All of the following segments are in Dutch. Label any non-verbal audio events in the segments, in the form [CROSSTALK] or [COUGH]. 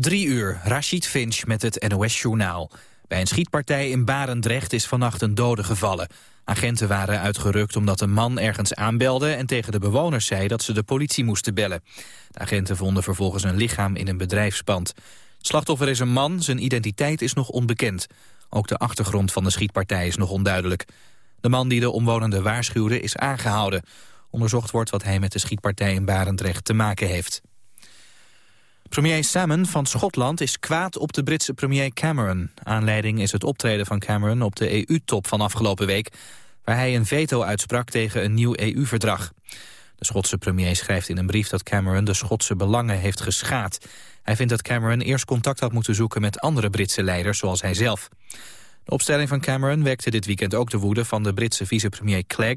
Drie uur, Rashid Finch met het NOS-journaal. Bij een schietpartij in Barendrecht is vannacht een dode gevallen. Agenten waren uitgerukt omdat een man ergens aanbelde... en tegen de bewoners zei dat ze de politie moesten bellen. De agenten vonden vervolgens een lichaam in een bedrijfspand. Slachtoffer is een man, zijn identiteit is nog onbekend. Ook de achtergrond van de schietpartij is nog onduidelijk. De man die de omwonenden waarschuwde is aangehouden. Onderzocht wordt wat hij met de schietpartij in Barendrecht te maken heeft. Premier Salmon van Schotland is kwaad op de Britse premier Cameron. Aanleiding is het optreden van Cameron op de EU-top van afgelopen week... waar hij een veto uitsprak tegen een nieuw EU-verdrag. De Schotse premier schrijft in een brief dat Cameron de Schotse belangen heeft geschaad. Hij vindt dat Cameron eerst contact had moeten zoeken met andere Britse leiders zoals hij zelf. De opstelling van Cameron wekte dit weekend ook de woede van de Britse vicepremier Clegg.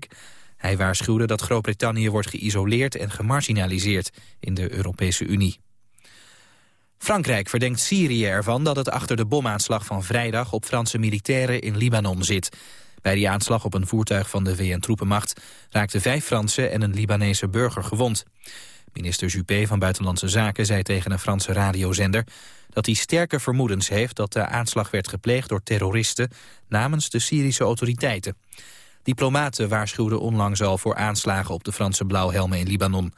Hij waarschuwde dat Groot-Brittannië wordt geïsoleerd en gemarginaliseerd in de Europese Unie. Frankrijk verdenkt Syrië ervan dat het achter de bomaanslag van vrijdag op Franse militairen in Libanon zit. Bij die aanslag op een voertuig van de VN-troepenmacht raakten vijf Fransen en een Libanese burger gewond. Minister Juppé van Buitenlandse Zaken zei tegen een Franse radiozender dat hij sterke vermoedens heeft dat de aanslag werd gepleegd door terroristen namens de Syrische autoriteiten. Diplomaten waarschuwden onlangs al voor aanslagen op de Franse blauwhelmen in Libanon.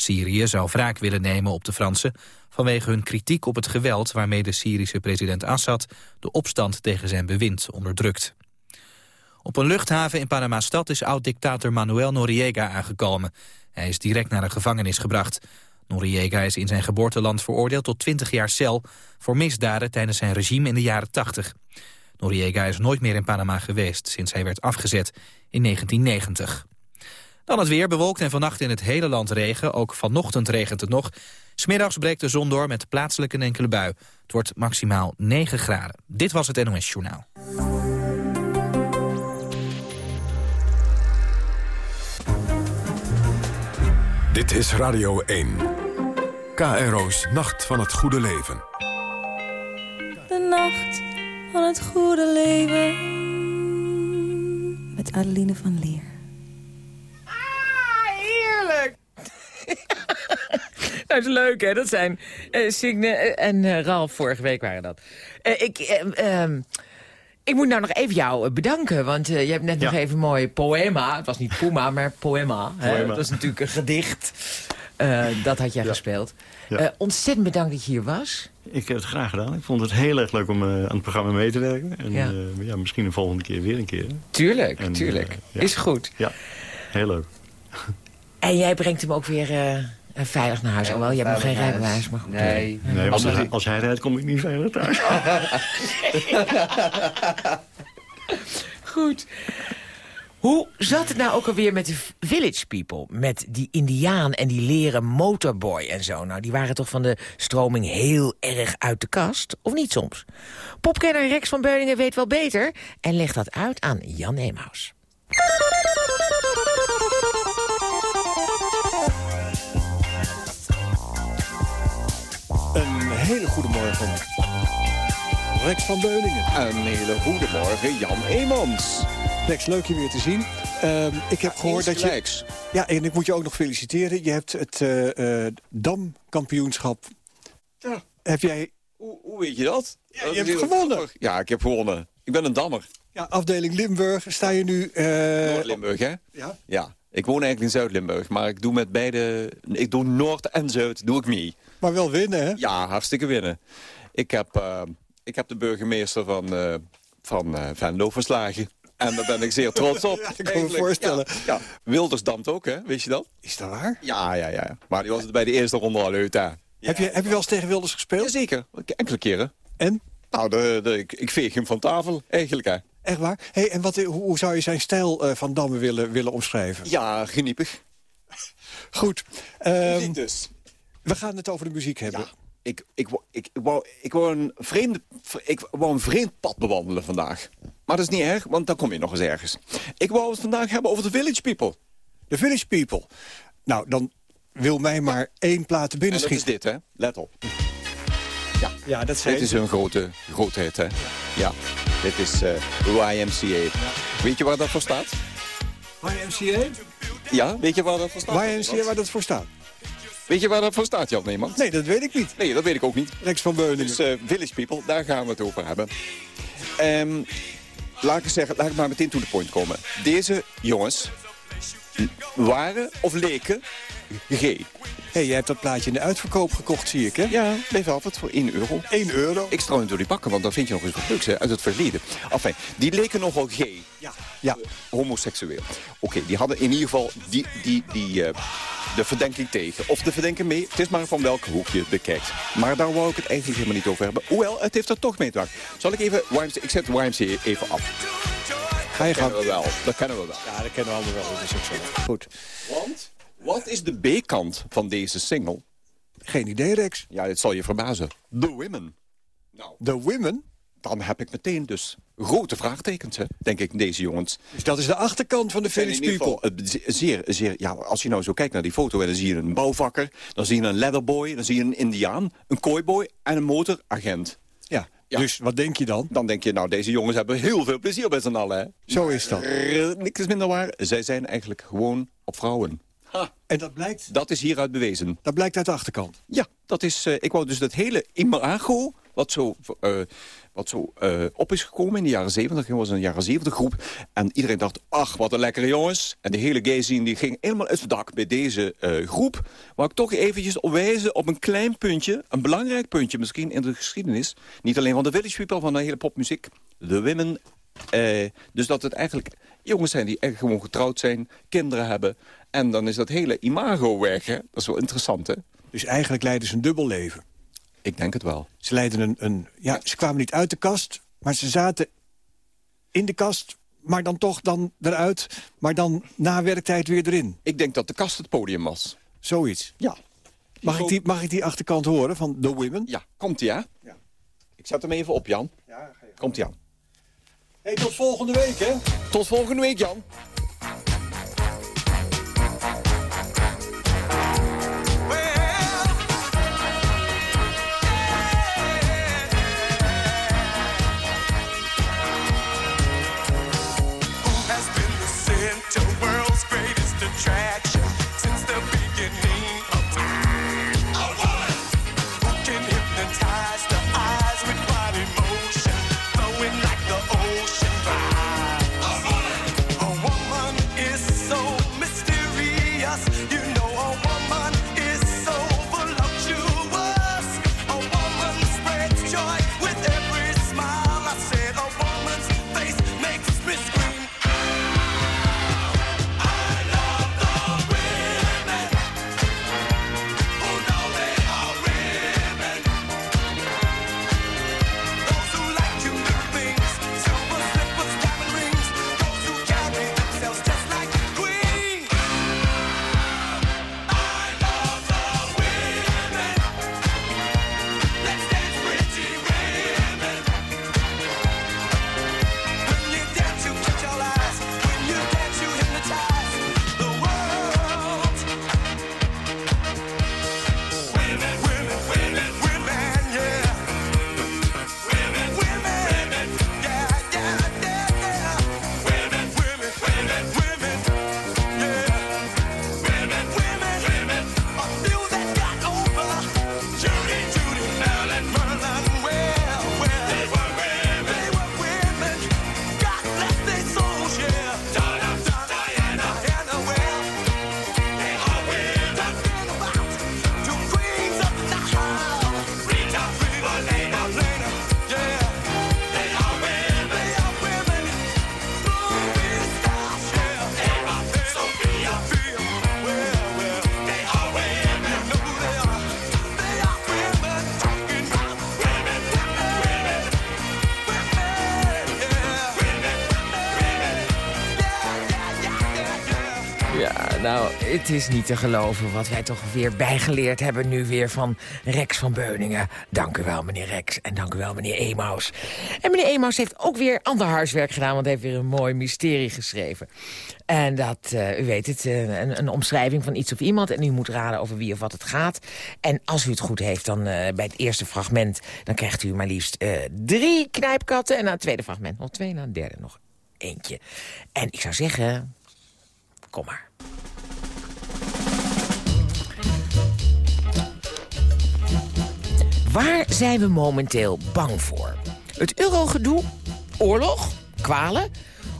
Syrië zou wraak willen nemen op de Fransen vanwege hun kritiek op het geweld waarmee de Syrische president Assad de opstand tegen zijn bewind onderdrukt. Op een luchthaven in Panama-stad is oud-dictator Manuel Noriega aangekomen. Hij is direct naar een gevangenis gebracht. Noriega is in zijn geboorteland veroordeeld tot 20 jaar cel... voor misdaden tijdens zijn regime in de jaren 80. Noriega is nooit meer in Panama geweest sinds hij werd afgezet in 1990. Dan het weer, bewolkt en vannacht in het hele land regen. Ook vanochtend regent het nog. Smiddags breekt de zon door met plaatselijk een enkele bui. Het wordt maximaal 9 graden. Dit was het NOS Journaal. Dit is Radio 1. KRO's Nacht van het Goede Leven. De nacht van het goede leven. Met Adeline van Leer. [LAUGHS] dat is leuk, hè? Dat zijn uh, Signe en uh, Ralf vorige week waren dat. Uh, ik... ehm, ik moet nou nog even jou bedanken, want je hebt net ja. nog even een mooi poema. Het was niet Puma, maar poema. poema. Dat is natuurlijk een gedicht. Dat had jij ja. gespeeld. Ja. Ontzettend bedankt dat je hier was. Ik heb het graag gedaan. Ik vond het heel erg leuk om aan het programma mee te werken. En ja. ja misschien de volgende keer weer een keer. Tuurlijk, en, tuurlijk. Is goed. Ja, heel leuk. En jij brengt hem ook weer en veilig naar huis. Ja, Alhoewel, je hebt nog geen rijbewijs. Maar goed, nee, nee als, hij, als hij rijdt, kom ik niet veilig thuis. [LAUGHS] goed. Hoe zat het nou ook alweer met de Village People? Met die indiaan en die leren motorboy en zo. Nou, die waren toch van de stroming heel erg uit de kast? Of niet soms? Popkenner Rex van Beuningen weet wel beter... en legt dat uit aan Jan Emaus. Hele goede morgen. Rex van Beuningen. Een hele goede morgen, Jan Eemans. Rex, leuk je weer te zien. Um, ik heb gehoord dat je... Ja, en ik moet je ook nog feliciteren. Je hebt het uh, uh, damkampioenschap... Ja. Heb jij... Hoe, hoe weet je dat? Ja, je hebt gewonnen. Ja, ik heb gewonnen. Ik ben een dammer. Ja, afdeling Limburg sta je nu... Uh... Noord-Limburg, hè? Ja. Ja. Ik woon eigenlijk in Zuid-Limburg, maar ik doe met beide... Ik doe Noord en Zuid, doe ik mee. Maar wel winnen, hè? Ja, hartstikke winnen. Ik heb, uh, ik heb de burgemeester van, uh, van uh, Venlo verslagen. En daar ben ik zeer trots op. [LAUGHS] ja, ik kan me voorstellen. Ja, ja. Wilders damt ook, hè? Weet je dat? Is dat waar? Ja, ja, ja. Maar die was het bij de eerste ronde al uit. Heb, je, heb je wel eens tegen Wilders gespeeld? Jazeker, enkele keren. En? Nou, de, de, ik, ik veeg hem van tafel, eigenlijk, hè. Echt waar? Hey, en wat, hoe, hoe zou je zijn stijl uh, van dammen willen, willen omschrijven? Ja, geniepig. Goed. Um, dus. We gaan het over de muziek hebben. Ja, ik, ik, ik, ik, wou, ik, wou een vreemde, ik wou een vreemd pad bewandelen vandaag. Maar dat is niet erg, want dan kom je nog eens ergens. Ik wou het vandaag hebben over de Village People. De Village People. Nou, dan wil mij maar één plaat binnen schieten. dat is dit, hè? Let op. Ja, ja dat zijn... Dit is een grote, hit, hè? Ja. Dit is uh, YMCA. Ja. Weet je waar dat voor staat? YMCA? Ja, weet je waar dat voor staat? YMCA waar dat voor staat? Weet je waar dat voor staat, Jan Neeman? Nee, dat weet ik niet. Nee, dat weet ik ook niet. Rex van Beuningen. Dus uh, Village People, daar gaan we het over hebben. Um, laat ik zeggen, laat ik maar meteen to the point komen. Deze jongens waren of leken G hey, jij hebt dat plaatje in de uitverkoop gekocht, zie ik, hè? Ja, bleef altijd voor 1 euro. 1 euro? Ik stroom door die pakken, want dan vind je nog eens wat leuks hè, uit het verleden. Enfin, die leken nogal gay. Ja. ja. Uh, homoseksueel. Oké, die hadden in ieder geval die, die, die, uh, de verdenking tegen. Of de verdenking mee. Het is maar van welk hoek je het bekijkt. Maar daar wou ik het eigenlijk helemaal niet over hebben. Hoewel, het heeft er toch mee te maken. Zal ik even... YMC, ik zet YMC even af. Ga je dat kennen we wel. Dat kennen we wel. Ja, dat kennen we allemaal wel. Dat is ook zo. Goed. Want... Wat is de B-kant van deze single? Geen idee, Rex. Ja, het zal je verbazen. The Women. Nou. The Women? Dan heb ik meteen dus grote vraagtekens, hè, denk ik, deze jongens. Dus dat is de achterkant van de Village People? zeer, zeer, ja, als je nou zo kijkt naar die foto... en dan zie je een bouwvakker, dan zie je een leatherboy... dan zie je een indiaan, een kooiboy en een motoragent. Ja, ja, dus wat denk je dan? Dan denk je, nou, deze jongens hebben heel veel plezier bij z'n allen. Hè? Zo is dat. niks is minder waar. Zij zijn eigenlijk gewoon op vrouwen. En dat blijkt? Dat is hieruit bewezen. Dat blijkt uit de achterkant? Ja, dat is, uh, ik wou dus dat hele imago, wat zo, uh, wat zo uh, op is gekomen in de jaren 70. Het was een jaren 70 groep. En iedereen dacht, ach, wat een lekkere jongens. En de hele gay die ging helemaal uit het dak bij deze groep. Waar ik toch eventjes op wijzen op een klein puntje. Een belangrijk puntje misschien in de geschiedenis. Niet alleen van de Village People, van de hele popmuziek. De Women. dus dat het eigenlijk jongens zijn die echt gewoon getrouwd zijn. Kinderen hebben. En dan is dat hele imago weg? Dat is wel interessant, hè? Dus eigenlijk leiden ze een dubbel leven? Ik denk het wel. Ze leiden een, een... Ja, ze kwamen niet uit de kast, maar ze zaten in de kast... maar dan toch dan eruit, maar dan na werktijd weer erin. Ik denk dat de kast het podium was. Zoiets? Ja. Mag ik, die, mag ik die achterkant horen van The Women? Ja, komt-ie, hè? Ja. Ik zet hem even op, Jan. Ja, ga je Komt-ie aan. Hey, tot volgende week, hè? Tot volgende week, Jan. Het is niet te geloven wat wij toch weer bijgeleerd hebben nu weer van Rex van Beuningen. Dank u wel, meneer Rex. En dank u wel, meneer Emaus. En meneer Emaus heeft ook weer ander huiswerk gedaan... want hij heeft weer een mooi mysterie geschreven. En dat, uh, u weet het, uh, een, een, omschrijving van iets of iemand... en u moet raden over wie of wat het gaat. En als u het goed heeft, dan uh, bij het eerste fragment... dan krijgt u maar liefst drie knijpkatten... en na het tweede fragment nog twee, na het derde nog eentje. En ik zou zeggen, kom maar. Waar zijn we momenteel bang voor? Het eurogedoe? Oorlog? Kwalen?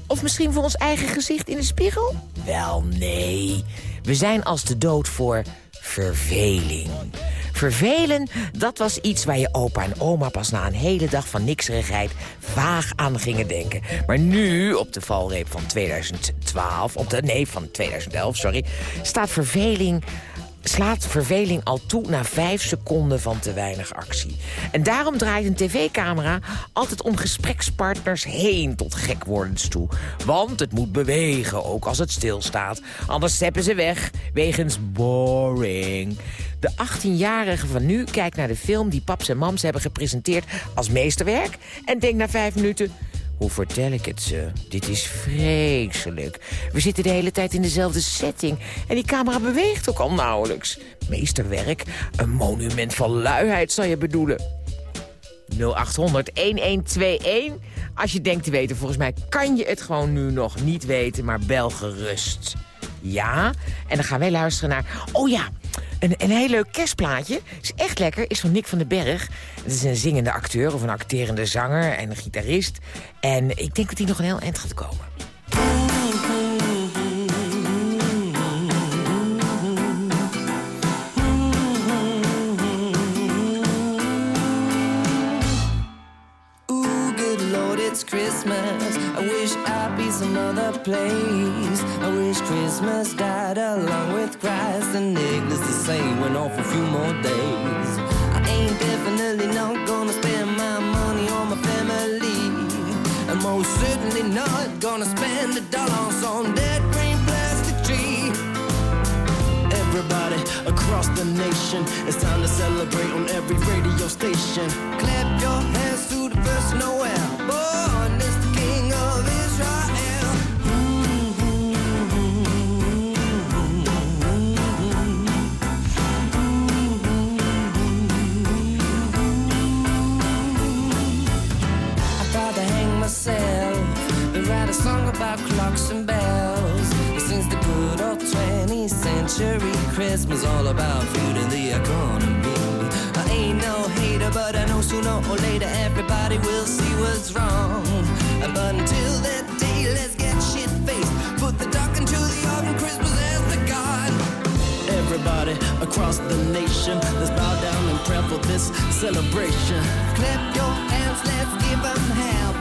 Of misschien voor ons eigen gezicht in de spiegel? Wel, nee. We zijn als de dood voor verveling. Vervelen, dat was iets waar je opa en oma pas na een hele dag van nikserigheid vaag aan gingen denken. Maar nu, op de valreep van 2012, op de, nee, van 2011, sorry, staat verveling slaat verveling al toe na vijf seconden van te weinig actie. En daarom draait een tv-camera altijd om gesprekspartners heen tot gekwordens toe. Want het moet bewegen, ook als het stilstaat. Anders steppen ze weg, wegens boring. De 18-jarige van nu kijkt naar de film die paps en mams hebben gepresenteerd als meesterwerk... en denkt na vijf minuten... Hoe vertel ik het ze? Dit is vreselijk. We zitten de hele tijd in dezelfde setting. En die camera beweegt ook al nauwelijks. Meesterwerk? Een monument van luiheid, zou je bedoelen. 0800-1121. Als je denkt te weten, volgens mij kan je het gewoon nu nog niet weten, maar bel gerust. Ja, en dan gaan wij luisteren naar... Oh ja, een, een heel leuk kerstplaatje. Is echt lekker. Is van Nick van den Berg. Het is een zingende acteur of een acterende zanger en gitarist. En ik denk dat hij nog een heel eind gaat komen. Christmas. I wish I'd be some other place. I wish Christmas died along with Christ and needless to say went off a few more days. I ain't definitely not gonna spend my money on my family. And most certainly not gonna spend a dollar on that green plastic tree. Everybody across the nation, it's time to celebrate on every radio station. Clap your hands to the first Noel. Century, Christmas all about food and the economy. I ain't no hater, but I know sooner or later everybody will see what's wrong. But until that day, let's get shit faced. Put the duck into the oven, Christmas has begun. Everybody across the nation, let's bow down and pray for this celebration. Clap your hands, let's give them hell.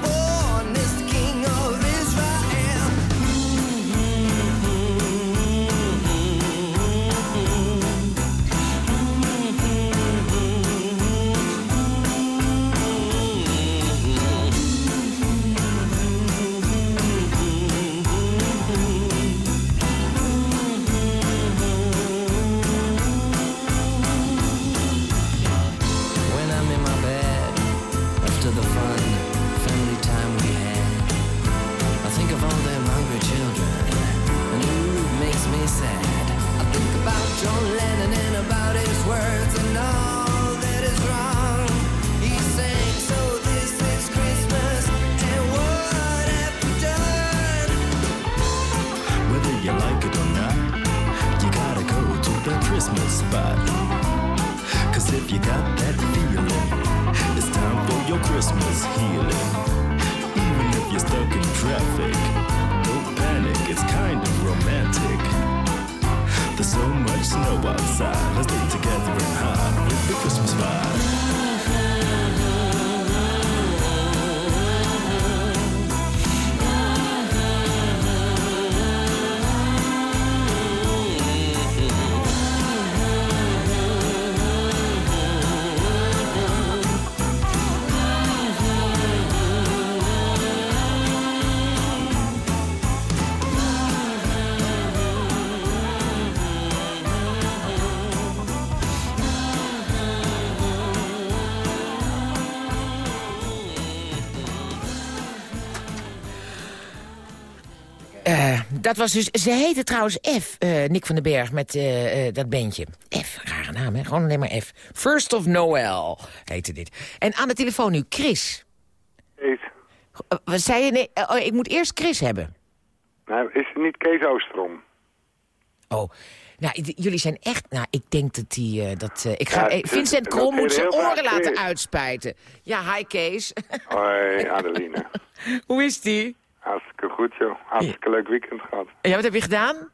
Dat was dus, ze heette trouwens F, eh, Nick van den Berg, met eh, eh, dat bandje. F, rare naam, hè? Gewoon alleen maar F. First of Noel heette dit. En aan de telefoon nu Chris. Kees. Zei je? Nee, oh, ik moet eerst Chris hebben. Nou, is het niet Kees Oostrom? Oh, Nou, jullie zijn echt... Nou, ik denk dat die... dat, ik ga, Ja, eh, is- Vincent Krom moet zijn oren laten uitspijten. Ja, hi Kees. Hoi, [LAUGHS] Adeline. Hoe is die? Hartstikke goed, joh. Hartstikke leuk weekend gehad. Ja, wat heb je gedaan?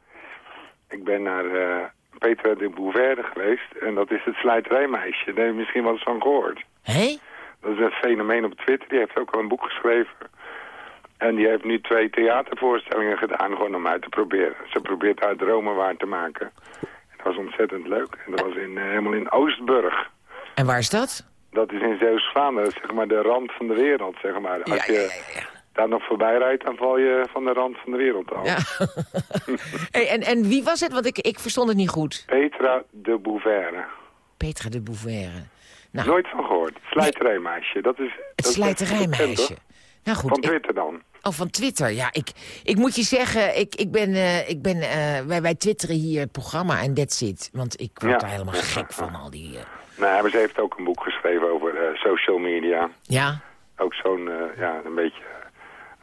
Ik ben naar eh Petra de Bouverde geweest. En dat is het slijterijmeisje. Daar heb je misschien wel eens van gehoord. Hé? Dat is een fenomeen op Twitter. Die heeft ook al een boek geschreven. En die heeft nu twee theatervoorstellingen gedaan. Gewoon om uit te proberen. Ze probeert haar dromen waar te maken. En dat was ontzettend leuk. En dat was in, eh, helemaal in Oostburg. En waar is dat? Dat is in Zeeuws-Vlaanderen, zeg maar de rand van de wereld, zeg maar. Als Ja, je ja, ja, daar nog voorbij rijdt, dan val je van de rand van de wereld af. Ja. [LAUGHS] hey, en, en wie was het? Want ik, ik verstond het niet goed. Petra de Bouverde. Petra de Bouverre. Nou, Nooit van gehoord. Slijterijmeisje. Dat is, het dat is slijterijmeisje. Nou goed, Van ik- Twitter dan. Oh, van Twitter. Ja, ik, ik moet je zeggen, ik, ik ben, eh, ik ben eh, wij, wij twitteren hier het programma en that's it. Want ik word Ja. daar helemaal gek van, al die... eh, Nou, maar ze heeft ook een boek geschreven over social media. ja, Ook zo'n, ja, een beetje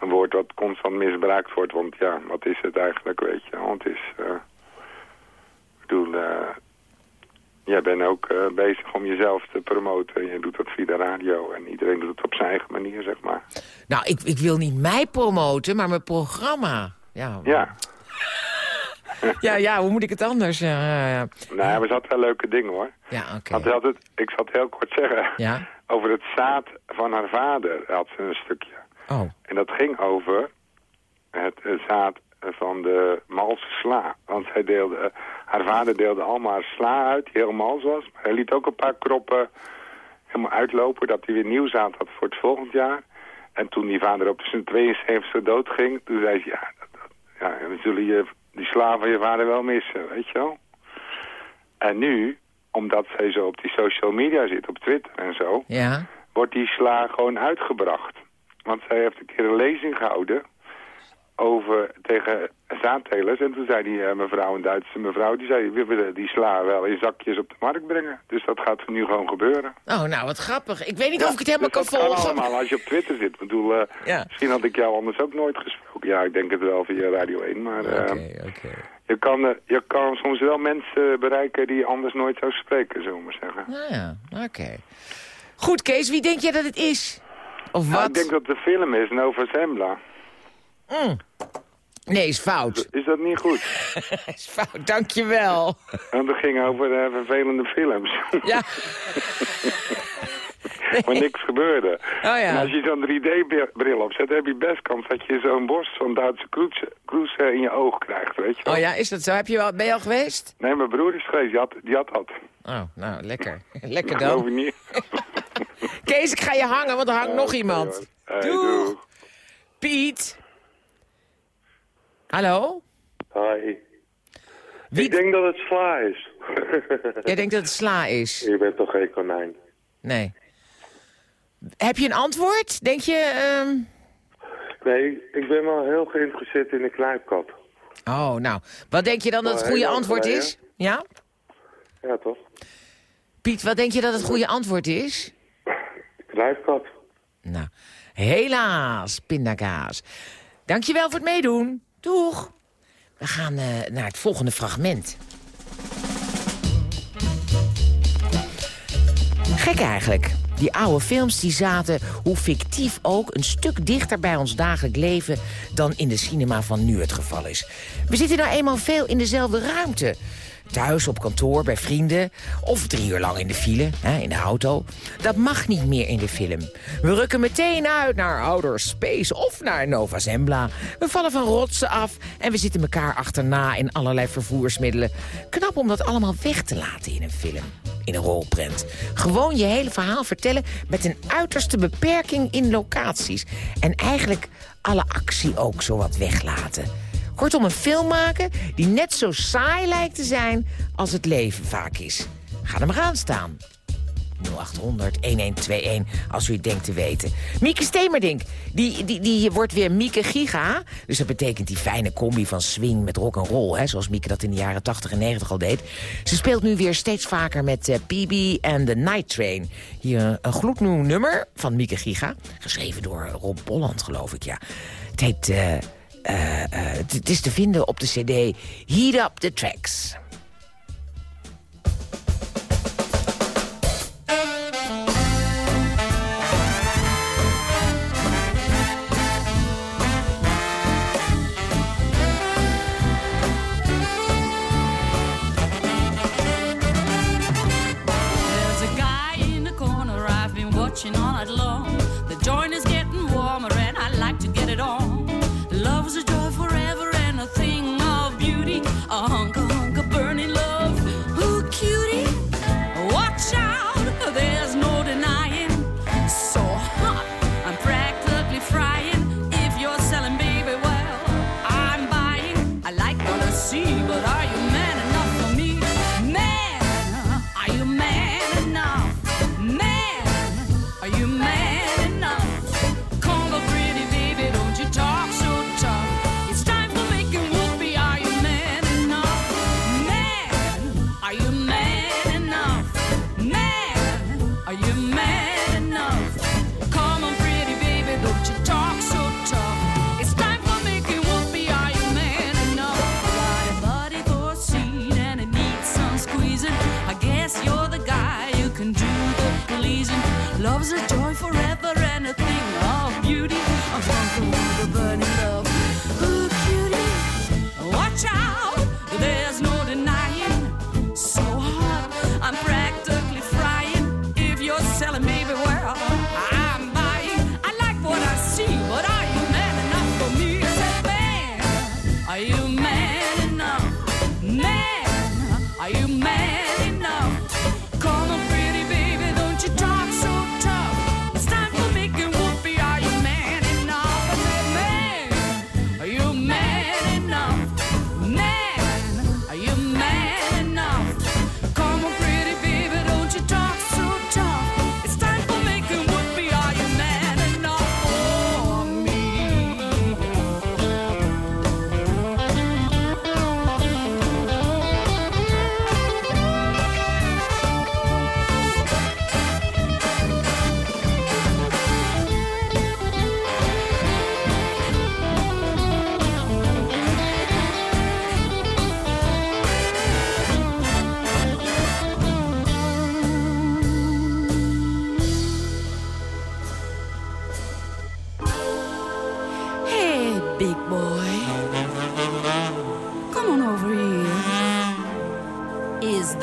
een woord wat constant misbruikt wordt. Want ja, wat is het eigenlijk, weet je? Want het is, eh, ik bedoel, eh, jij bent ook eh, bezig om jezelf te promoten. Je doet dat via de radio en iedereen doet het op zijn eigen manier, zeg maar. nou, ik, ik wil niet mij promoten, maar mijn programma. Ja, Ja, [LAUGHS] ja, ja hoe moet ik het anders? Ja, ja, ja. nou, maar ze had wel leuke dingen, hoor. Ja, oké. Want ze had het, ik zal het heel kort zeggen. Ja? Over het zaad van haar vader had ze een stukje. Oh, En dat ging over het eh, zaad van de malse sla. Want zij deelde, eh, haar vader deelde allemaal sla uit, die heel mals was. Maar hij liet ook een paar kroppen helemaal uitlopen, dat hij weer nieuw zaad had voor het volgend jaar. En toen die vader op zijn 72 dood ging, toen zei ze, ja, dat, dat- ja, we zullen je, die sla van je vader wel missen, weet je wel. En nu, omdat zij zo op die social media zit, op Twitter en zo ja. wordt die sla gewoon uitgebracht. Want zij heeft een keer een lezing gehouden over, tegen zaadtelers. En toen zei die eh, mevrouw, een Duitse mevrouw, die zei, we willen die sla wel in zakjes op de markt brengen. Dus dat gaat nu gewoon gebeuren. Oh, nou, wat grappig. Ik weet niet of ik het helemaal dus kan dat volgen. kan allemaal als je op Twitter zit. Ik bedoel, eh, [LAUGHS] Ja. misschien had ik jou anders ook nooit gesproken. Ja, ik denk het wel via Radio 1, maar... eh, Oké, oké. je, kan, je kan soms wel mensen bereiken die je anders nooit zou spreken, zullen we maar zeggen. Nou ja, oké. Goed, Kees, wie denk jij dat het is? Of Nou, wat? ik denk dat een film is, Nova Zembla. Mm. Nee, is fout. Is dat niet goed? [LAUGHS] is fout, dankjewel. [LAUGHS] Want het ging over eh, vervelende films. [LAUGHS] Ja. Waar niks gebeurde. ja. En als je zo'n 3D-bril opzet, heb je best kans dat je zo'n borst van Duitse eh, in je oog krijgt, weet je wel. Oh ja, is dat zo? Heb je wel, ben je al geweest? Nee, mijn broer is geweest, die had, die had dat. Oh, nou, lekker. Lekker Dat geloof dan. ik niet. Kees, ik ga je hangen, want er hangt nog iemand. Hey, Doeg. doeg. Piet. Hallo? Hi. Wie- Ik denk dat het sla is. [LAUGHS] Jij denkt dat het sla is? Je bent toch geen konijn? Nee. Heb je een antwoord? Denk je... ehm, Nee, ik ben wel heel geïnteresseerd in de knijpkat. Oh, nou. Wat denk je dan dat het goede antwoord is? Ja? Ja, toch? Piet, wat denk je dat het goede antwoord is? Knijpkat. Nou, helaas, pindakaas. Dankjewel voor het meedoen. Doeg. We gaan eh, naar het volgende fragment. Gek eigenlijk. Die oude films die zaten, hoe fictief ook... een stuk dichter bij ons dagelijk leven... dan in de cinema van nu het geval is. We zitten nou eenmaal veel in dezelfde ruimte. Thuis, op kantoor, bij vrienden. Of drie uur lang in de file, hè, in de auto. Dat mag niet meer in de film. We rukken meteen uit naar Outer Space of naar Nova Zembla. We vallen van rotsen af en we zitten elkaar achterna in allerlei vervoersmiddelen. Knap om dat allemaal weg te laten in een film. In een rolprent. Gewoon je hele verhaal vertellen met een uiterste beperking in locaties. En eigenlijk alle actie ook zo wat weglaten. Kortom, een film maken die net zo saai lijkt te zijn als het leven vaak is. Ga er maar aan staan. 0800-1121, als u het denkt te weten. Mieke Stemerdink, die, die, die wordt weer Mieke Giga. Dus dat betekent die fijne combi van swing met rock and roll, hè, zoals Mieke dat in de jaren 80 en 90 al deed. Ze speelt nu weer steeds vaker met eh, PB en The Night Train. Hier een, gloednieuw nummer van Mieke Giga. Geschreven door Rob Bolland, geloof ik, ja. Het heet... eh, het het is te vinden op de cd Heat Up the Tracks.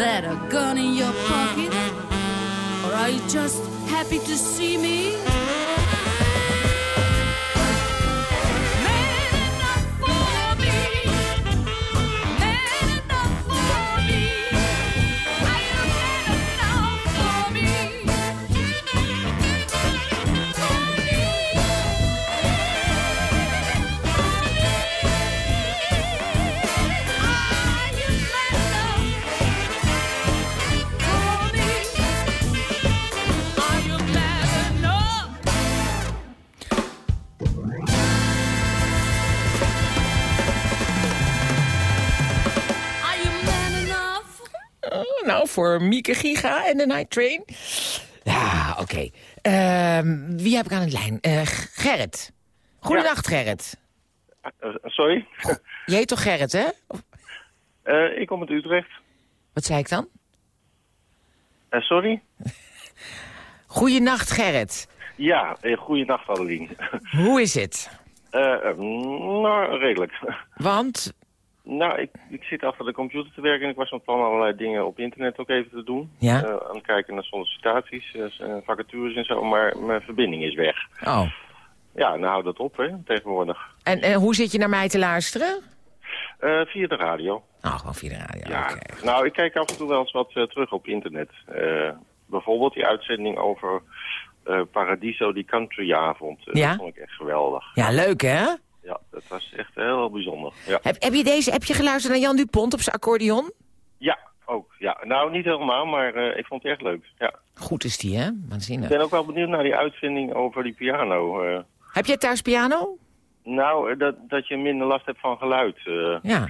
That a gun in your pocket? Or are you just happy to see me? Voor Mieke Giga en de Night Train. Ja, oké. Ehm, wie heb ik aan de lijn? Eh, Gerrit. Goedenacht, Gerrit. Eh, sorry? Je heet toch Gerrit, hè? Eh, ik kom uit Utrecht. Wat zei ik dan? Eh, sorry? Goedenacht, Gerrit. Ja, goeienacht Adeline. Hoe is het? Eh, eh, nou, redelijk. Want? Nou, ik, ik zit achter de computer te werken en ik was van plan allerlei dingen op internet ook even te doen. Ja? Eh, aan het kijken naar sollicitaties, eh, vacatures en zo, maar mijn verbinding is weg. Oh. Ja, nou houdt dat op, hè, tegenwoordig. En hoe zit je naar mij te luisteren? Via de radio. Oh, gewoon via de radio, Ja, nou, ik kijk af en toe wel eens wat terug op internet. Bijvoorbeeld die uitzending over Paradiso, die countryavond. Ja? Dat vond ik echt geweldig. Ja, leuk, hè? Ja, dat was echt heel bijzonder. Ja, Heb, heb, je deze, heb je geluisterd naar Jan Dupont op zijn accordeon? ja ook. Ja. Nou, niet helemaal, maar eh, ik vond het echt leuk. Ja. Goed is die, hè? Ik Waanzinnig. ben ook wel benieuwd naar die uitzending over die piano. eh. Heb jij thuis piano? nou, eh, dat, dat je minder last hebt van geluid. Ja.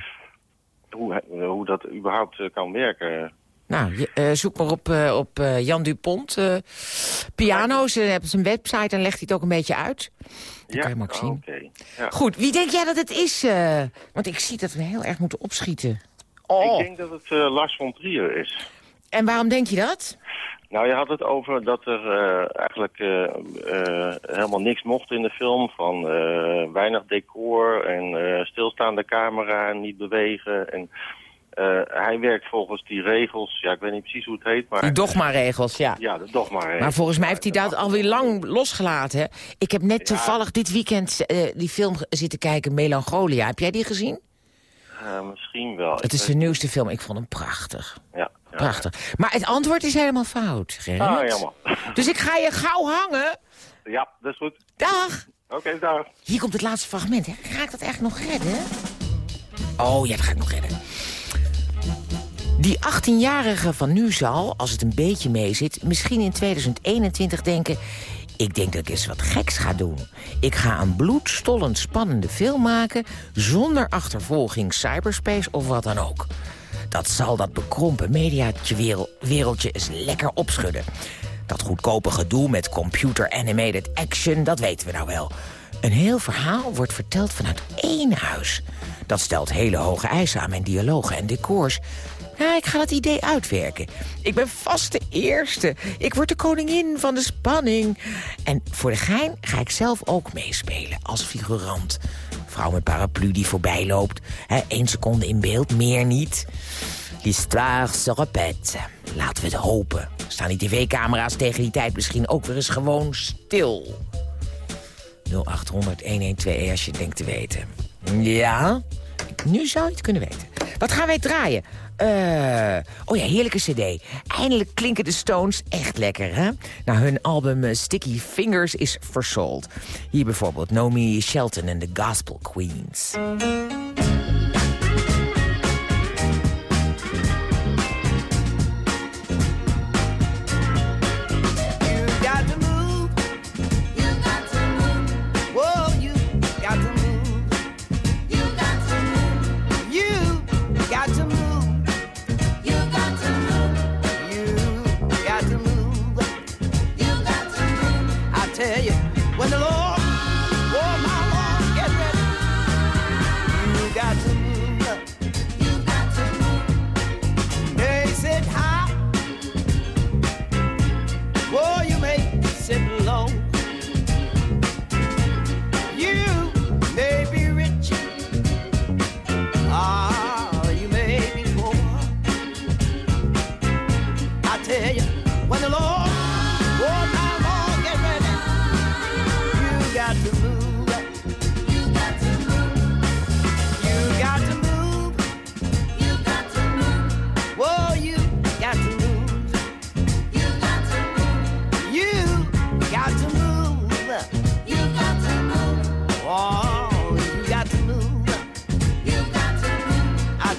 hoe, hoe dat überhaupt kan werken. Nou, je- zoek maar op, op Jan Dupont. piano's, heeft zijn website en legt hij het ook een beetje uit. Dan kan je hem ook zien. Oké. Ja. Goed, wie denk jij dat het is? eh? want ik zie dat we heel erg moeten opschieten. Oh, Ik denk dat het eh, Lars von Trier is. en waarom denk je dat? Nou, je had het over dat er eh, eigenlijk helemaal niks mocht in de film. Van eh, weinig decor en eh, stilstaande camera en niet bewegen. En Eh, hij werkt volgens die regels, ja, ik weet niet precies hoe het heet, maar... Die dogma-regels, ja. Ja, de dogma-regels. Maar volgens mij heeft hij dat alweer lang losgelaten. Ik heb net toevallig dit weekend eh, die film zitten kijken, Melancholia. Heb jij die gezien? Eh, misschien wel. Het is de nieuwste film. Ik vond hem prachtig. Ja. Prachtig. Maar het antwoord is helemaal fout, Gerrit. Ah, jammer. [LAUGHS] Dus ik ga je gauw hangen. Ja, dat is goed. Dag. Oké, dag. Hier komt het laatste fragment. Hè? Ga ik dat echt nog redden? Oh, ja, dat ga ik nog redden. Die 18-jarige van nu zal, als het een beetje meezit... misschien in 2021 denken... ik denk dat ik eens wat geks ga doen. Ik ga een bloedstollend spannende film maken... zonder achtervolging cyberspace of wat dan ook. Dat zal dat bekrompen mediawereldje eens lekker opschudden. Dat goedkope gedoe met computer-animated action, dat weten we nou wel. Een heel verhaal wordt verteld vanuit één huis. Dat stelt hele hoge eisen aan mijn dialogen en decors. Nou, ik ga dat idee uitwerken. Ik ben vast de eerste. Ik word de koningin van de spanning. En voor de gein ga ik zelf ook meespelen als figurant. Vrouw met paraplu die voorbij loopt. Eén seconde in beeld, meer niet. L'histoire se répète. Laten we het hopen. Staan die tv-camera's tegen die tijd misschien ook weer eens gewoon stil? 0800 1121 als je denkt te weten. Ja? Nu zou je het kunnen weten. Wat gaan wij draaien? Eh, oh ja, heerlijke cd. Eindelijk klinken de Stones echt lekker, hè? Nou, hun album eh, Sticky Fingers is versold. Hier bijvoorbeeld Naomi Shelton en de Gospel Queens.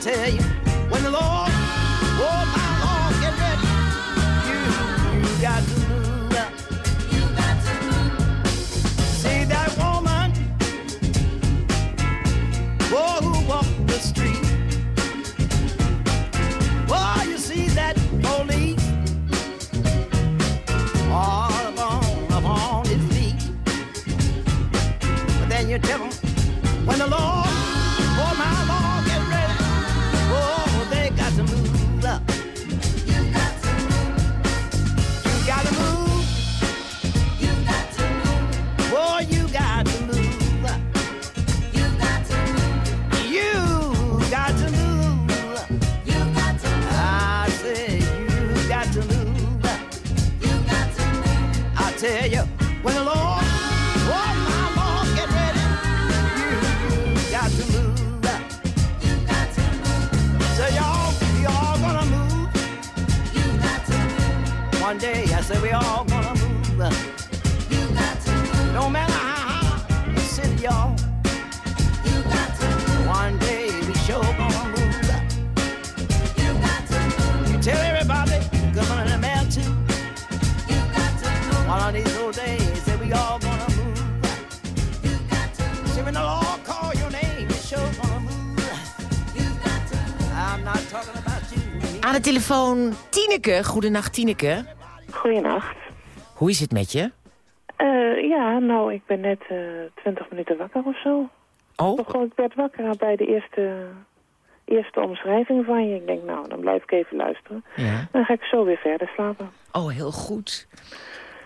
Tell you, when the Lord, oh my Lord, get ready. You, you got to move. You got to move. See that woman, oh, who walked the street. Oh, you see that police all upon, upon his feet. But then you tell him, telefoon Tineke. Goedenacht, Tineke. Goedenacht. Hoe is het met je? Eh, ja, nou, ik ben net eh, twintig minuten wakker of zo. Oh? Toch, gewoon, ik werd wakker bij de eerste, eerste omschrijving van je. Ik denk, nou, dan blijf ik even luisteren. Ja. Dan ga ik zo weer verder slapen. Oh, heel goed.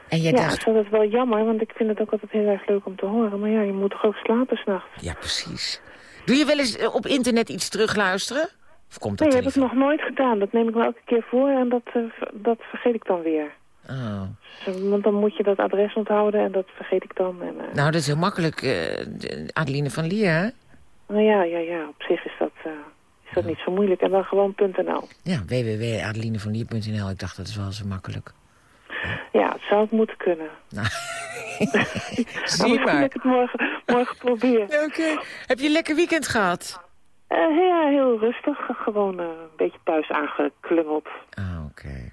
En jij ja, dacht... dat is wel jammer, want ik vind het ook altijd heel erg leuk om te horen. Maar ja, je moet toch ook slapen s'nachts? Ja, precies. Doe je wel eens eh, op internet iets terugluisteren? Of komt dat Nee, heb ik nog nooit gedaan. Dat neem ik me elke keer voor en dat, eh, dat vergeet ik dan weer. Oh. Want dan moet je dat adres onthouden en dat vergeet ik dan. En, eh, Nou, dat is heel makkelijk, eh, de- Adeline van Lier, hè? Nou ja, ja, ja, op zich is dat, is dat niet zo moeilijk. En dan gewoon .nl. Ja, www.adelinevanlier.nl. Ik dacht, dat is wel zo makkelijk. Ja, het zou het moeten kunnen. Nou, [LAUGHS] Zie zie maar. ik het morgen, morgen proberen. Oké. Heb je een lekker weekend gehad? Eh, ja, heel rustig. Gewoon eh, een beetje thuis aangeklungeld. Ah, oké.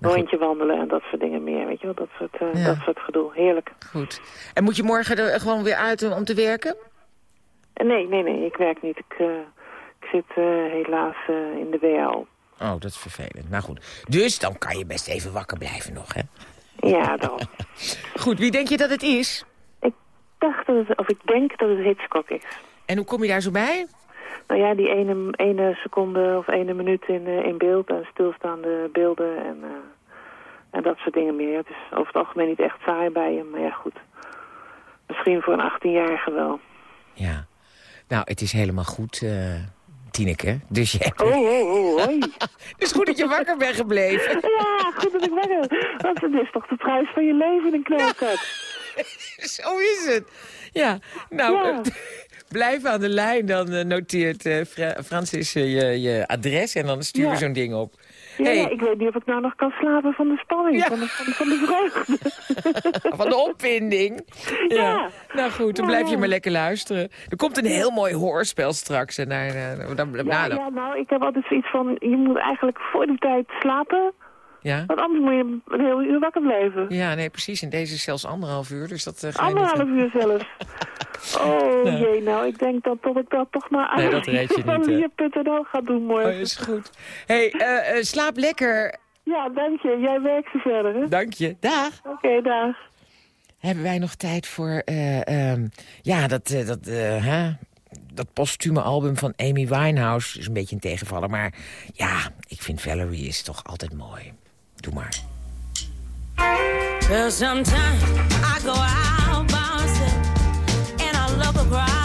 Rondje wandelen en dat soort dingen meer. Weet je wel, dat soort, eh, Ja. dat soort gedoe. Heerlijk. Goed. En moet je morgen er gewoon weer uit om te werken? Nee, nee, nee, ik werk niet. Ik, ik zit helaas in de WL. Oh, dat is vervelend. Nou goed. Dus dan kan je best even wakker blijven nog, hè? Ja, dan. [LAUGHS] Goed, wie denk je dat het is? Ik dacht dat het, of ik denk dat het Hitchcock is. En hoe kom je daar zo bij? Nou ja, die ene, ene seconde of ene minuut in, eh, in beeld en stilstaande beelden en, eh, en dat soort dingen meer. Het is over het algemeen niet echt saai bij hem, maar ja goed. Misschien voor een 18-jarige wel. Ja. Nou, het is helemaal goed, eh Tineke. Dus je hebt... Oh, oh, oh, hoi. [LAUGHS] Het is goed dat je wakker bent gebleven. [LAUGHS] Ja, goed dat ik wakker Want het is toch de prijs van je leven, een knelkat. [LAUGHS] Zo is het. Ja, nou, Ja. Blijf aan de lijn. Dan eh, noteert eh, Fra- Francis eh, je, je adres en dan je Ja. zo'n ding op. Ja, Hey. ja, ik weet niet of ik nou nog kan slapen van de spanning, van, de, van, van de vreugde. [LAUGHS] Van de opwinding. Ja. Ja. Nou goed, dan blijf je maar lekker luisteren. Er komt een heel mooi hoorspel straks. En daar, Ja, nou, ja, nou, ik heb altijd zoiets van, je moet eigenlijk voor die tijd slapen, ja? want anders moet je een heel uur wakker blijven. Ja, nee, precies. En deze is zelfs anderhalf uur, dus dat eh, ga je niet... Anderhalf uur zelfs. [LAUGHS] Oh Ja. jee, nou, ik denk dat, dat ik dat toch maar Nee, dat red je [LAUGHS] niet, hè. hier.nl ga doen morgen. Oh, is goed. hey, eh, eh, slaap lekker. Ja, dank je. Jij werkt zo verder, hè? Dank je. Dag. Oké, dag. Hebben wij nog tijd voor, eh, ehm, ja, dat, eh, dat, eh, hè? dat postume album van Amy Winehouse is een beetje een tegenvaller. Maar ja, ik vind Valerie is toch altijd mooi. Doe maar. Well, sometimes I go out by myself and I look across the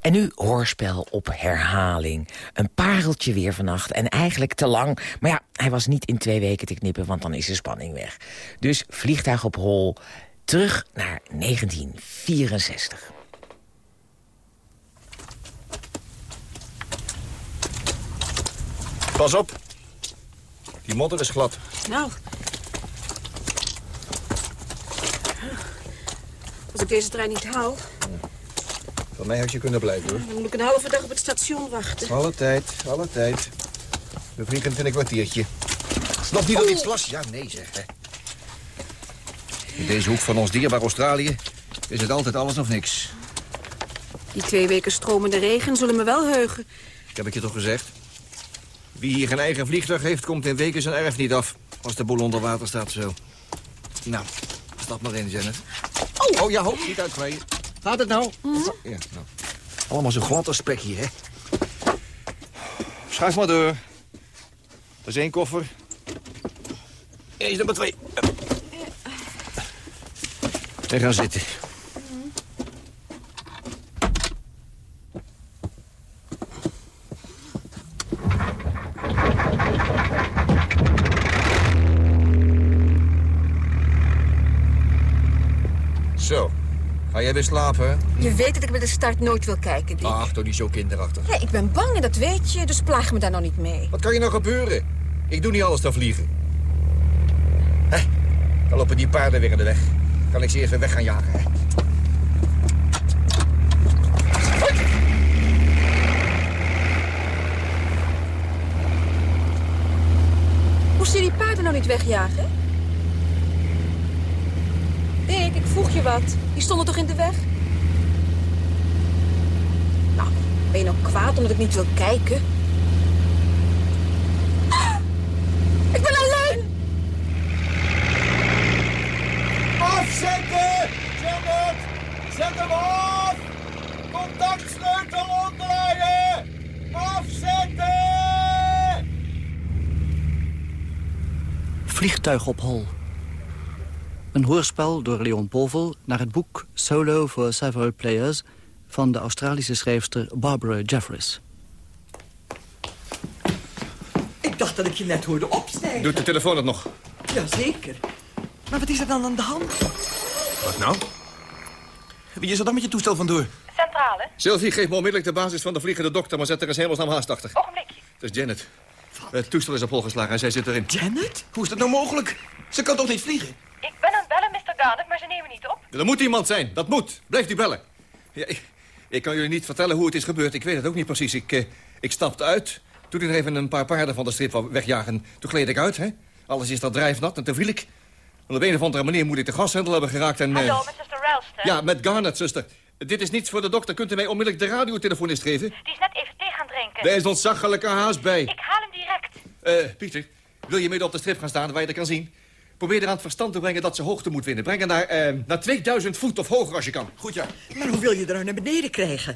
En nu hoorspel op herhaling. Een pareltje weer vannacht en eigenlijk te lang. Maar ja, hij was niet in twee weken te knippen, want dan is de spanning weg. Dus vliegtuig op hol, terug naar 1964. Pas op. Die modder is glad. Nou. Als ik deze trein niet haal, Van mij had je kunnen blijven, hoor. dan moet ik een halve dag op het station wachten. Alle tijd, alle tijd. We vliegen in een kwartiertje. Nog niet al iets las? Ja, nee, zeg. Hè. In deze hoek van ons dierbaar Australië is het altijd alles of niks. Die twee weken stromende regen zullen me wel heugen. Ik heb het je toch gezegd? Wie hier geen eigen vliegtuig heeft, komt in weken zijn erf niet af. Als de boel onder water staat zo. Nou, stap maar in, Janet. Oh, oh ja, hoop, niet uitglijden. Gaat het nou? Ja, nou. Allemaal zo glad als spek hier, hè? Schuif maar door. Dat is één koffer. Eens nummer twee. En gaan zitten. Zo. Slapen? Je weet dat ik bij de start nooit wil kijken, Dick. Ach, toch niet zo kinderachtig. Ja, ik ben bang en dat weet je, dus plaag me daar nou niet mee. Wat kan je nou gebeuren? Ik doe niet alles dan vliegen. Hé, dan lopen die paarden weer in de weg. Kan ik ze eerst weer weg gaan jagen, hè? Moest je die paarden nou niet wegjagen? Dick, ik vroeg je wat. Die stonden toch in de weg? Nou, ben je nou kwaad omdat ik niet wil kijken? Ah! Ik ben alleen! Afzetten! Janet! Zet hem af! Contactsleutel omdraaien! Afzetten! Vliegtuig op hol. Een hoorspel door Leon Povel naar het boek Solo for Several Players... van de Australische schrijfster Barbara Jeffries. Ik dacht dat ik je net hoorde opstijgen. Doet de telefoon het nog? Jazeker. Maar wat is er dan aan de hand? Wat nou? Wie is er dan met je toestel vandoor? Centrale? Sylvie, geef me onmiddellijk de basis van de vliegende dokter... maar zet er eens hemelsnaam haast achter. Ogenblikje. Het is Janet. Het toestel is op hol geslagen en zij zit erin. Janet? Hoe is dat nou mogelijk? Ze kan toch niet vliegen? Het maar ze nemen niet op. Er moet iemand zijn, dat moet. Blijft u bellen. Ja, ik, ik kan jullie niet vertellen hoe het is gebeurd. Ik weet het ook niet precies. Ik, eh, ik stapte uit. Toen er even een paar paarden van de strip wegjagen. Toen gleed ik uit, hè. Alles is daar drijfnat en toen viel ik. En op een of andere manier moet ik de gashendel hebben geraakt en... eh, Hallo, met zuster Ralston. ja, met Garnet, zuster. Dit is niets voor de dokter. Kunt u mij onmiddellijk de radiotelefonist geven? Die is net even thee gaan drinken. Daar is ontzaglijke haast bij. Ik haal hem direct. Eh, Pieter, wil je midden op de strip gaan staan waar je dat kan zien? Probeer er aan het verstand te brengen dat ze hoogte moet winnen. Breng haar naar, eh, naar 2000 voet of hoger als je kan. Goed, ja. Maar hoe wil je er nou naar beneden krijgen?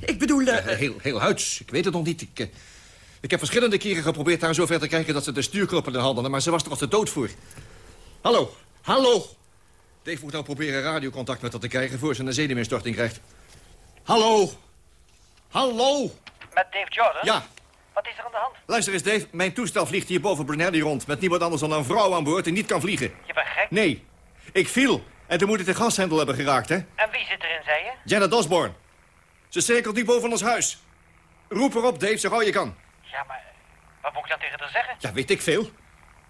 Ik bedoel... eh, Eh, heel, heel huids. Ik weet het nog niet. Ik, eh, ik heb verschillende keren geprobeerd haar zover te krijgen... dat ze de stuurknoppen in de handen maar ze was er als de dood voor. Hallo, hallo. Dave moet nou proberen radiocontact met haar te krijgen... voor ze een zenuwinstorting krijgt. Hallo. Hallo. Met Dave Jordan? Ja. Wat is er aan de hand? Luister eens, Dave. Mijn toestel vliegt hier boven Brunelli rond... met niemand anders dan een vrouw aan boord die niet kan vliegen. Je bent gek. Nee. Ik viel. En toen moet ik de gashendel hebben geraakt, hè? En wie zit erin, zei je? Janet Osborne. Ze cirkelt nu boven ons huis. Roep erop, Dave, zo gauw je kan. Ja, maar wat moet ik dan tegen haar zeggen? Ja, weet ik veel.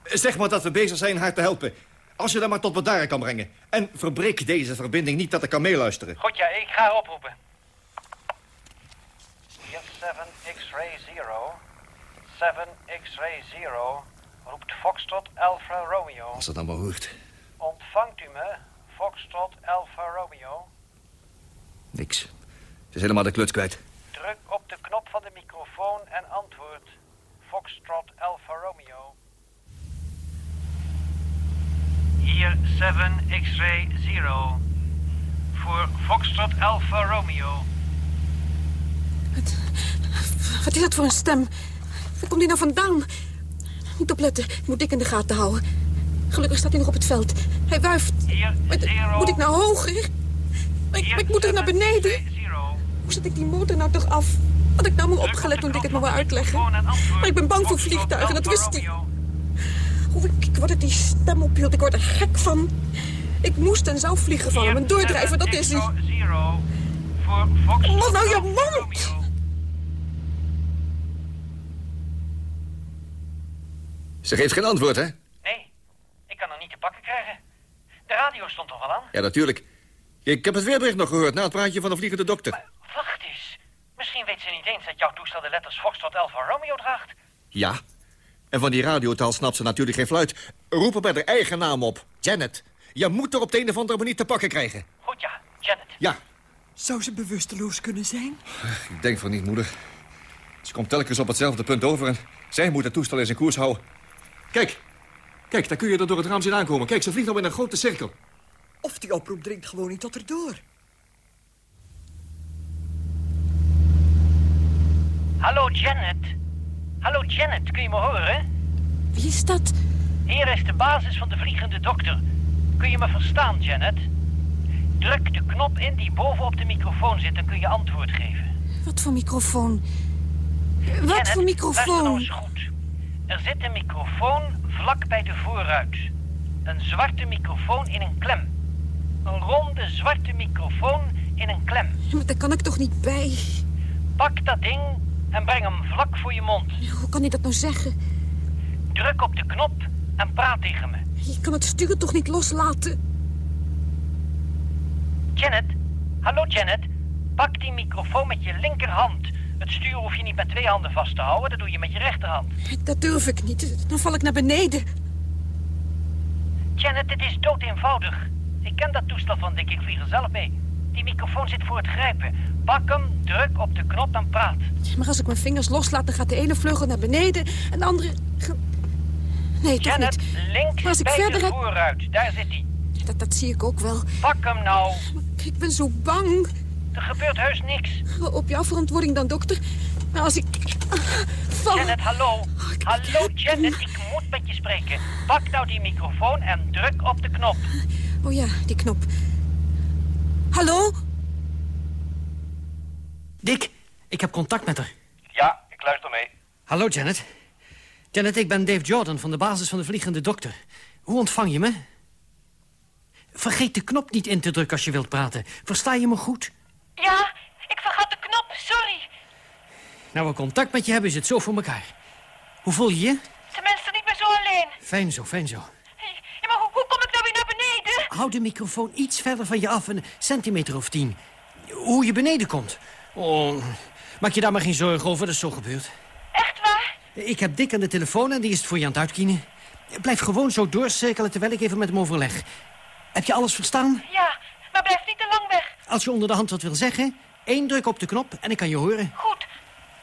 Zeg maar dat we bezig zijn haar te helpen. Als je haar maar tot bedaren kan brengen. En verbreek deze verbinding niet dat ik kan meeluisteren. Goed, ja, ik ga haar oproepen. Hier 7 X-ray 0. 7 X-ray 0. Roept Foxtrot Alpha Romeo. Als het dan maar hoort. Ontvangt u me? Foxtrot Alpha Romeo. Niks. Het is helemaal de kluts kwijt. Druk op de knop van de microfoon en antwoord. Foxtrot Alpha Romeo. Hier 7 X-ray 0. Voor Foxtrot Alpha Romeo. Wat is dat voor een stem? Waar komt die nou vandaan? Niet opletten, ik moet dik in de gaten houden. Gelukkig staat hij nog op het veld. Hij wuift. Maar moet ik nou hoger? Maar ik, maar ik moet er naar beneden. Hoe zet ik die motor nou toch af? Had ik nou maar opgelet toen ik het me wou uitleggen. Maar ik ben bang voor vliegtuigen, dat wist hij. Hoe ik, ik word het die stem ophield, ik word er gek van. Ik moest en zou vliegen van hem, een doordrijver, dat is hij. Wat nou je mond? Ze geeft geen antwoord, hè? Nee, ik kan haar niet te pakken krijgen. De radio stond toch al aan? Ja, natuurlijk. Ik heb het weerbericht nog gehoord na het praatje van de vliegende dokter. Wacht eens. Misschien weet ze niet eens dat jouw toestel de letters Foxtrot Alpha Romeo draagt. Ja. En van die radiotaal snapt ze natuurlijk geen fluit. Roep er bij haar eigen naam op. Janet. Je moet er op de een of andere manier te pakken krijgen. Goed ja, Janet. Ja. Zou ze bewusteloos kunnen zijn? Ik denk van niet, moeder. Ze komt telkens op hetzelfde punt over en zij moet het toestel in zijn koers houden. Kijk. Kijk, daar kun je er door het raam zien aankomen. Kijk, ze vliegt al in een grote cirkel. Of die oproep dringt gewoon niet tot erdoor. Hallo Janet. Hallo Janet, kun je me horen? Wie is dat? Hier is de basis van de vliegende dokter. Kun je me verstaan, Janet? Druk de knop in die boven op de microfoon zit, dan kun je antwoord geven. Wat voor microfoon? Wat Janet, voor nou microfoon? eens goed. Er zit een microfoon vlak bij de voorruit. Een zwarte microfoon in een klem. Een ronde zwarte microfoon in een klem. Maar daar kan ik toch niet bij? Pak dat ding en breng hem vlak voor je mond. Hoe kan hij dat nou zeggen? Druk op de knop en praat tegen me. Je kan het stuur toch niet loslaten? Janet, hallo Janet. Pak die microfoon met je linkerhand. Het stuur hoef je niet met twee handen vast te houden, dat doe je met je rechterhand. Dat durf ik niet. Dan val ik naar beneden. Janet, het is dood eenvoudig. Ik ken dat toestel van Dick, ik vlieg er zelf mee. Die microfoon zit voor het grijpen. Pak hem, druk op de knop en praat. Maar als ik mijn vingers loslaat, dan gaat de ene vleugel naar beneden en de andere... Nee, toch Janet, niet. links Maar als ik verder heb... voorruit, daar zit hij. Dat, dat zie ik ook wel. Pak hem nou. Ik ben zo bang. Er gebeurt heus niks. Op jouw verantwoording dan, dokter. Maar als ik... Val... Janet, hallo. Hallo Janet, ik moet met je spreken. Pak nou die microfoon en druk op de knop. Oh ja, die knop. Hallo? Dick, ik heb contact met haar. Ja, ik luister mee. Hallo, Janet. Janet, ik ben Dave Jordan van de basis van de Vliegende Dokter. Hoe ontvang je me? Vergeet de knop niet in te drukken als je wilt praten. Versta je me goed? Ja, ik vergat de knop, sorry. Nou we contact met je hebben, is het zo voor elkaar. Hoe voel je je? Tenminste niet meer zo alleen. Fijn zo, fijn zo. Ja, maar hoe, hoe kom ik nou weer naar beneden? Hou de microfoon iets verder van je af, een centimeter of tien. Hoe je beneden komt. Oh, maak je daar maar geen zorgen over, dat is zo gebeurd. Echt waar? Ik heb Dick aan de telefoon en die is het voor je aan het uitkienen. Blijf gewoon zo doorcirkelen terwijl ik even met hem overleg. Heb je alles verstaan? Ja, maar blijf niet te lang weg. Als je onder de hand wat wil zeggen, één druk op de knop en ik kan je horen. Goed.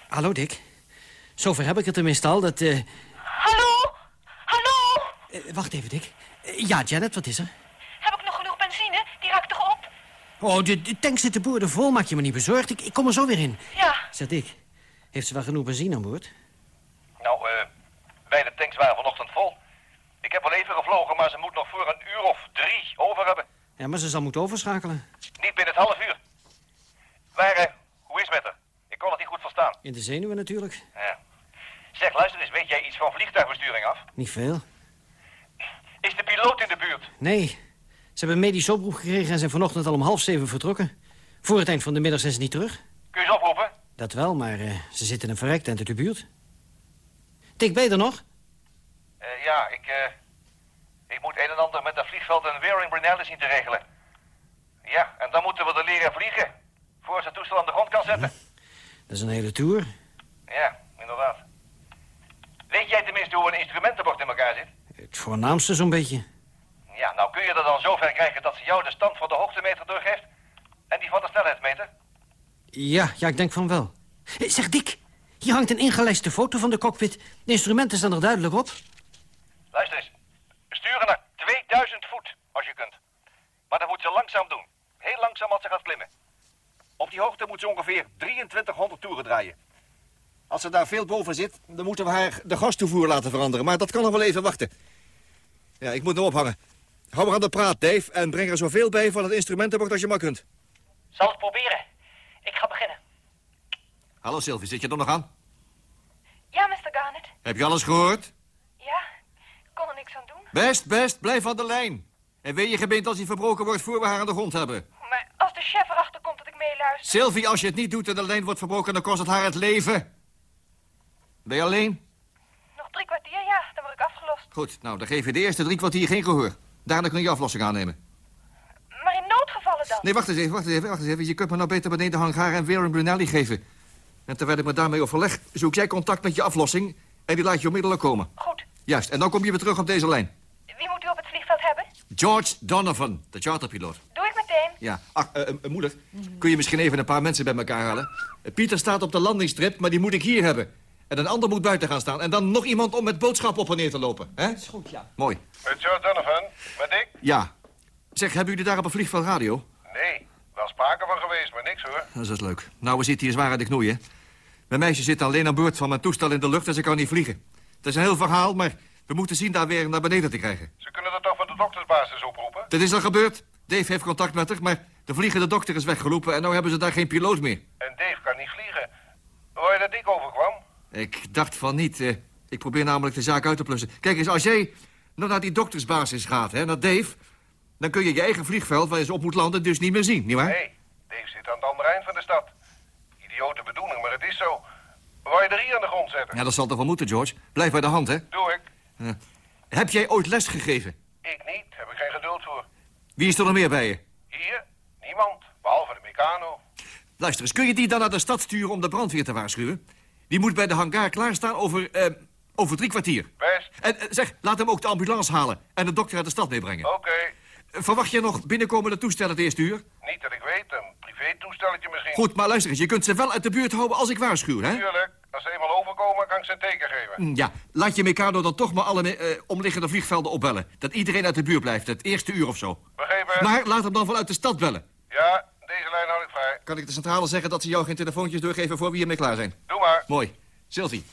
Hallo, Dick. Zover heb ik het tenminste al, dat... eh, Hallo? Hallo? eh, wacht even, Dick. Eh, ja, Janet, wat is er? Heb ik nog genoeg benzine? Die raakt toch op? Oh, de, de tank zit de boorden vol, maak je me niet bezorgd. Ik, ik kom er zo weer in. Ja. Zeg, Dick, heeft ze wel genoeg benzine aan boord? Nou, eh, beide tanks waren vanochtend vol. Ik heb al even gevlogen, maar ze moet nog voor een uur of drie over hebben. Ja, maar ze zal moeten overschakelen. Niet binnen het half uur. Maar, hoe is het met haar? Ik kon het niet goed verstaan. In de zenuwen natuurlijk. Ja. Zeg, luister eens, weet jij iets van vliegtuigbesturing af? Niet veel. Is de piloot in de buurt? Nee, ze hebben een medische oproep gekregen... en zijn vanochtend al om half zeven vertrokken. Voor het eind van de middag zijn ze niet terug. Kun je ze oproepen? Dat wel, maar eh, ze zitten in een verrektent uit de buurt. Dick, ben je er nog? Eh, ja, ik, eh, ik moet een en ander met dat vliegveld en weer in Brunel zien te regelen. Ja, en dan moeten we er leren vliegen. Voor ze het toestel aan de grond kan zetten. Dat is een hele tour. Ja, inderdaad. Weet jij tenminste hoe een instrumentenbord in elkaar zit? Het voornaamste zo'n beetje. Ja, nou kun je er dan zover krijgen dat ze jou de stand van de hoogtemeter doorgeeft? En die van de snelheidsmeter? Ja, ja, ik denk van wel. Eh, Zeg, Dick, hier hangt een ingelijste foto van de cockpit. De instrumenten staan er duidelijk op. Luister eens. Sturen naar 2000 voet, als je kunt. Maar dat moet ze langzaam doen. Heel langzaam als ze gaat klimmen. Op die hoogte moet ze ongeveer 2300 toeren draaien. Als ze daar veel boven zit, dan moeten we haar de gastoevoer laten veranderen. Maar dat kan nog wel even wachten. Ja, ik moet nu ophangen. Hou maar aan de praat, Dave, en breng er zoveel bij van het instrumentenbord als je maar kunt. Zal het proberen. Ik ga beginnen. Hallo Sylvie, zit je er nog aan? Ja, Mr. Garnet. Heb je alles gehoord? Ja, ik kon er niks aan doen. Best, best, blijf aan de lijn. En weet je gebind als hij verbroken wordt voor we haar aan de grond hebben. Maar als de chef erachter komt dat ik meeluister... Sylvie, als je het niet doet en de lijn wordt verbroken, dan kost het haar het leven. Ben je alleen? Nog drie kwartier, ja, dan word ik afgelost. Goed, nou, dan geef je de eerste drie kwartier geen gehoor. Daarna kun je aflossing aannemen. Maar in noodgevallen dan? Nee, wacht eens even, wacht eens even, wacht eens even. Je kunt me nou beter beneden hangar en weer een Brunelli geven. En terwijl ik me daarmee overleg, zoek jij contact met je aflossing... en die laat je onmiddellijk komen. Goed. Juist, en dan kom je weer terug op deze lijn. Wie moet u op het vliegveld hebben? George Donovan, de charterpiloot. Doe ik meteen. Ja, ach, eh, eh, moeder, kun je misschien even een paar mensen bij elkaar halen? Pieter staat op de landingsstrip, maar die moet ik hier hebben. En een ander moet buiten gaan staan. En dan nog iemand om met boodschappen op en neer te lopen. hè? is goed, ja. Mooi. Met George Donovan, met ik? Ja. Zeg, hebben jullie daar op een vliegveld radio? Nee, wel sprake van geweest, maar niks hoor. Dat is dus leuk. Nou, we zitten hier zwaar aan de knoeien. Mijn meisje zit alleen aan boord van mijn toestel in de lucht en ze kan niet vliegen. Het is een heel verhaal, maar we moeten zien daar weer naar beneden te krijgen. Ze kunnen dat toch van de doktersbasis oproepen? Dat is al gebeurd. Dave heeft contact met haar, maar de vliegende dokter is weggelopen... en nu hebben ze daar geen piloot meer. En Dave kan niet vliegen. Hoor je dat ik overkwam? Ik dacht van niet. eh, ik probeer namelijk de zaak uit te plussen. Kijk eens, als jij nog naar die doktersbasis gaat, hè, naar Dave... dan kun je je eigen vliegveld waar je ze op moet landen dus niet meer zien, nietwaar? Nee, Dave zit aan het andere eind van de stad. Idiote bedoeling, maar het is zo. Wou je er hier aan de grond zetten? Ja, dat zal toch wel moeten, George. Blijf bij de hand, hè. Doe ik. Eh, heb jij ooit les gegeven? Ik niet, heb ik geen geduld voor. Wie is er nog meer bij je? Hier? Niemand, behalve de mecano. Luister eens, kun je die dan naar de stad sturen om de brandweer te waarschuwen? Die moet bij de hangar klaarstaan over, eh, over drie kwartier. Best. En eh, zeg, laat hem ook de ambulance halen en de dokter uit de stad meebrengen. Oké. Eh, Verwacht je nog binnenkomende toestellen het eerste uur? Niet dat ik weet, een privé-toestelletje misschien. Goed, maar luister eens, je kunt ze wel uit de buurt houden als ik waarschuw, hè? Tuurlijk, als ze eenmaal overkomen, kan ik ze een teken geven. Mm, Ja, laat je Mikado dan toch maar alle eh, omliggende vliegvelden opbellen. Dat iedereen uit de buurt blijft, het eerste uur of zo. Begrepen? Maar laat hem dan vanuit de stad bellen. Ja, deze lijn hou ik vrij. Kan ik de centrale zeggen dat ze jou geen telefoontjes doorgeven voor wie ermee klaar zijn? Doe maar. Mooi. Sylvie,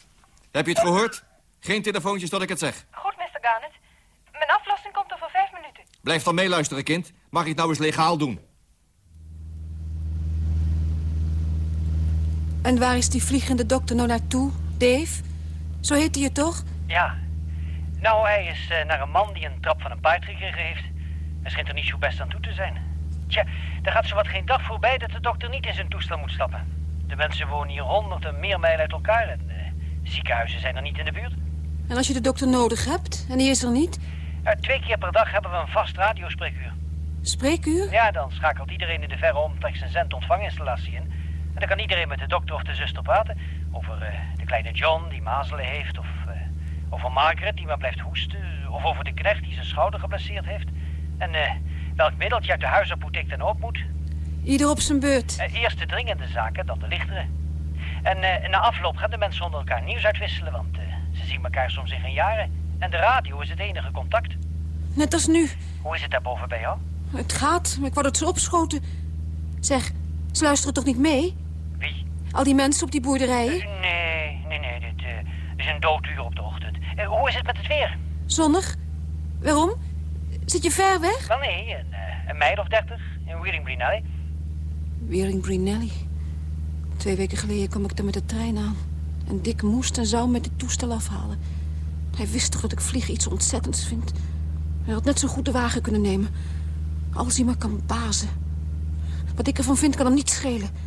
heb je het gehoord? Geen telefoontjes tot ik het zeg. Goed, Mr. Garnet. Mijn aflossing komt over vijf minuten. Blijf dan meeluisteren, kind. Mag ik het nou eens legaal doen? En waar is die vliegende dokter nou naartoe? Dave? Zo heet hij je toch? Ja. Nou, hij is eh, naar een man die een trap van een paard gekregen heeft. Hij schijnt er niet zo best aan toe te zijn. Tja, er gaat zowat geen dag voorbij dat de dokter niet in zijn toestel moet stappen. De mensen wonen hier honderden meer mijlen uit elkaar en eh, ziekenhuizen zijn er niet in de buurt. En als je de dokter nodig hebt en die is er niet? Eh, twee keer per dag hebben we een vast radiospreekuur. Spreekuur? Ja, dan schakelt iedereen in de verre omtrek zijn zend-ontvanginstallatie in. En dan kan iedereen met de dokter of de zuster praten. Over eh, de kleine John die mazelen heeft. Of eh, over Margaret die maar blijft hoesten. Of over de knecht die zijn schouder geblesseerd heeft. En eh, welk middeltje uit de huisapotheek dan ook moet. Ieder op zijn beurt. Eerst de dringende zaken, dan de lichtere. En na afloop gaan de mensen onder elkaar nieuws uitwisselen. Want ze zien elkaar soms in geen jaren. En de radio is het enige contact. Net als nu. Hoe is het daarboven bij jou? Het gaat, maar ik wou dat ze opschoten. Zeg, ze luisteren toch niet mee? Al die mensen op die boerderijen? Nee, nee, nee, dit eh, is een dooduur op de ochtend. Eh, hoe is het met het weer? Zonnig? Waarom? Zit je ver weg? Wel nee, een, eh, een mijl of dertig in Wheeling Brunelli. Wiering Brunelli. Twee weken geleden kwam ik er met de trein aan. En Dick moest en zou met het toestel afhalen. Hij wist toch dat ik vliegen iets ontzettends vind. Hij had net zo goed de wagen kunnen nemen. Als hij maar kan bazen. Wat ik ervan vind kan hem niet schelen.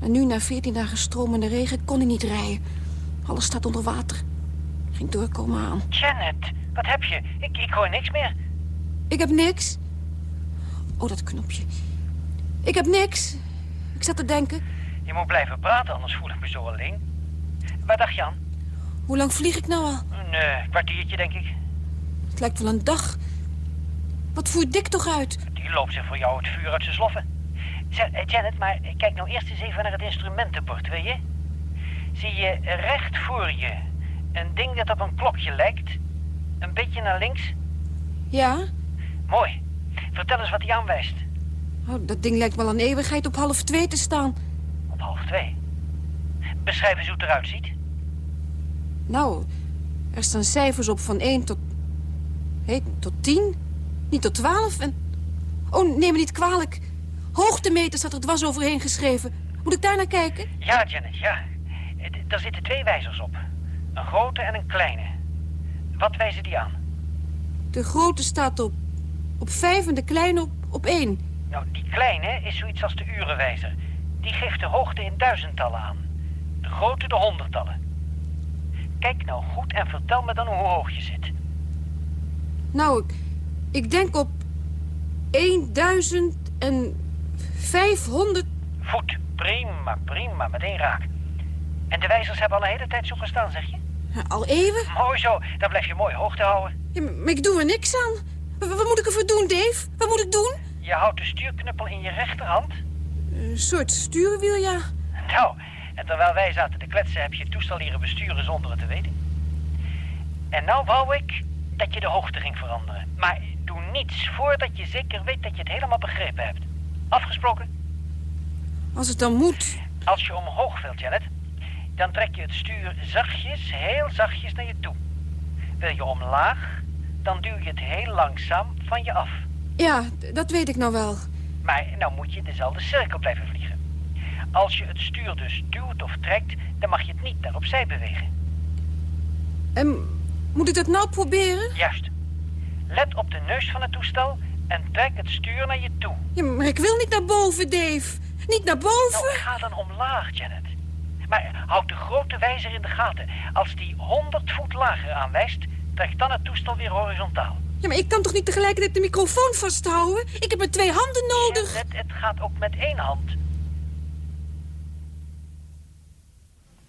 En nu, na veertien dagen stromende regen, kon hij niet rijden. Alles staat onder water. Geen doorkomen aan. Janet, wat heb je? Ik, ik hoor niks meer. Ik heb niks. Oh, dat knopje. Ik heb niks. Ik zat te denken, Je moet blijven praten, anders voel ik me zo alleen. Waar dacht je aan? hoe lang vlieg ik nou al? Een eh, kwartiertje, denk ik. Het lijkt wel een dag. Wat voert Dick toch uit? Die loopt zich voor jou het vuur uit zijn sloffen. Eh, Janet, maar kijk nou eerst eens even naar het instrumentenbord, wil je? Zie je recht voor je een ding dat op een klokje lijkt? Een beetje naar links? Ja? Mooi. Vertel eens wat hij aanwijst. Oh, dat ding lijkt wel een eeuwigheid op half twee te staan. Op half twee. Beschrijf eens hoe het eruit ziet. Nou, er staan cijfers op van 1 tot... Hé, tot 10? Niet tot 12 en... Oh, neem me niet kwalijk. Hoogtemeter staat er dwars overheen geschreven. Moet ik daar naar kijken? Ja, Janet, ja. Daar zitten twee wijzers op. Een grote en een kleine. Wat wijzen die aan? De grote staat op, op vijf en de kleine op, op één. Nou, die kleine is zoiets als de urenwijzer. Die geeft de hoogte in duizendtallen aan. De grote de honderdtallen. Kijk nou goed en vertel me dan hoe hoog je zit. Nou, ik, ik denk op 1500... Voet, prima, prima, meteen raak. En de wijzers hebben al een hele tijd zo gestaan, zeg je? Al eeuwen? Mooi zo, dan blijf je mooi hoogte houden. Ja, maar ik doe er niks aan. Wa- Wat, moet ik ervoor doen, Dave? Wat moet ik doen? Je houdt de stuurknuppel in je rechterhand. Een soort stuurwiel, ja. Nou, en terwijl wij zaten te kletsen heb je het toestel leren besturen zonder het te weten. En nou wou ik dat je de hoogte ging veranderen. Maar doe niets voordat je zeker weet dat je het helemaal begrepen hebt. Afgesproken? Als het dan moet. Als je omhoog wilt, Janet, dan trek je het stuur zachtjes, heel zachtjes naar je toe. Wil je omlaag, dan duw je het heel langzaam van je af. Ja, dat weet ik nou wel. Maar nou moet je dezelfde cirkel blijven vliegen. Als je het stuur dus duwt of trekt, dan mag je het niet naar opzij bewegen. En moet ik dat nou proberen? Juist. Let op de neus van het toestel en trek het stuur naar je toe. Ja, maar ik wil niet naar boven, Dave. Niet naar boven. Nou, ga dan omlaag, Janet. Maar houd de grote wijzer in de gaten. Als die 100 voet lager aanwijst, trek dan het toestel weer horizontaal. Ja, maar ik kan toch niet tegelijkertijd de microfoon vasthouden? Ik heb maar twee handen nodig. Janet, het gaat ook met één hand.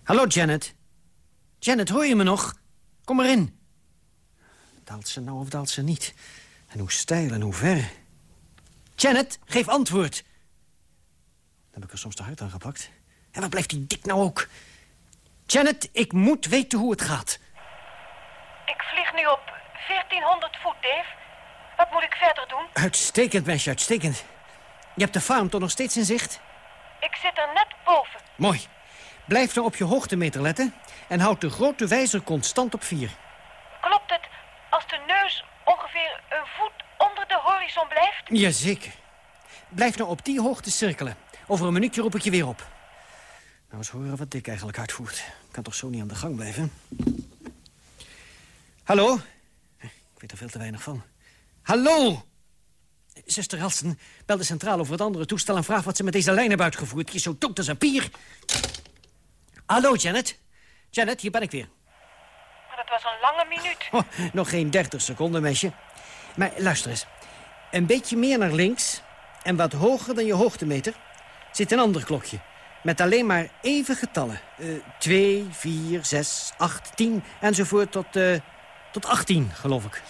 Hallo, Janet. Janet, hoor je me nog? Kom erin. Daalt ze nou of daalt ze niet? En hoe steil en hoe ver? Janet, geef antwoord. Dan heb ik er soms te hard aan gepakt. En waar blijft die dik nou ook? Janet, ik moet weten hoe het gaat. Ik vlieg nu op 1400 voet, Dave. Wat moet ik verder doen? Uitstekend, meisje, uitstekend. Je hebt de farm toch nog steeds in zicht? Ik zit er net boven. Mooi. Blijf nou op je hoogtemeter letten... en houd de grote wijzer constant op 4. Klopt het als de neus ongeveer een voet onder de horizon blijft? Jazeker. Blijf nou op die hoogte cirkelen. Over een minuutje roep ik je weer op. Nou, eens horen wat Dick eigenlijk uitvoert. Ik kan toch zo niet aan de gang blijven? Hallo? Ik weet er veel te weinig van. Hallo! Zuster Halsen, bel de centraal over het andere toestel... en vraag wat ze met deze lijn hebben uitgevoerd. Die is zo dood als een pier. Hallo, Janet. Janet, hier ben ik weer. Was een lange minuut. Oh, [LAUGHS] nog geen 30 seconden, meisje. Maar luister eens. Een beetje meer naar links en wat hoger dan je hoogtemeter... zit een ander klokje. Met alleen maar even getallen. Eh 2, 4, 6, 8, 10 enzovoort tot, eh, tot 18, geloof ik.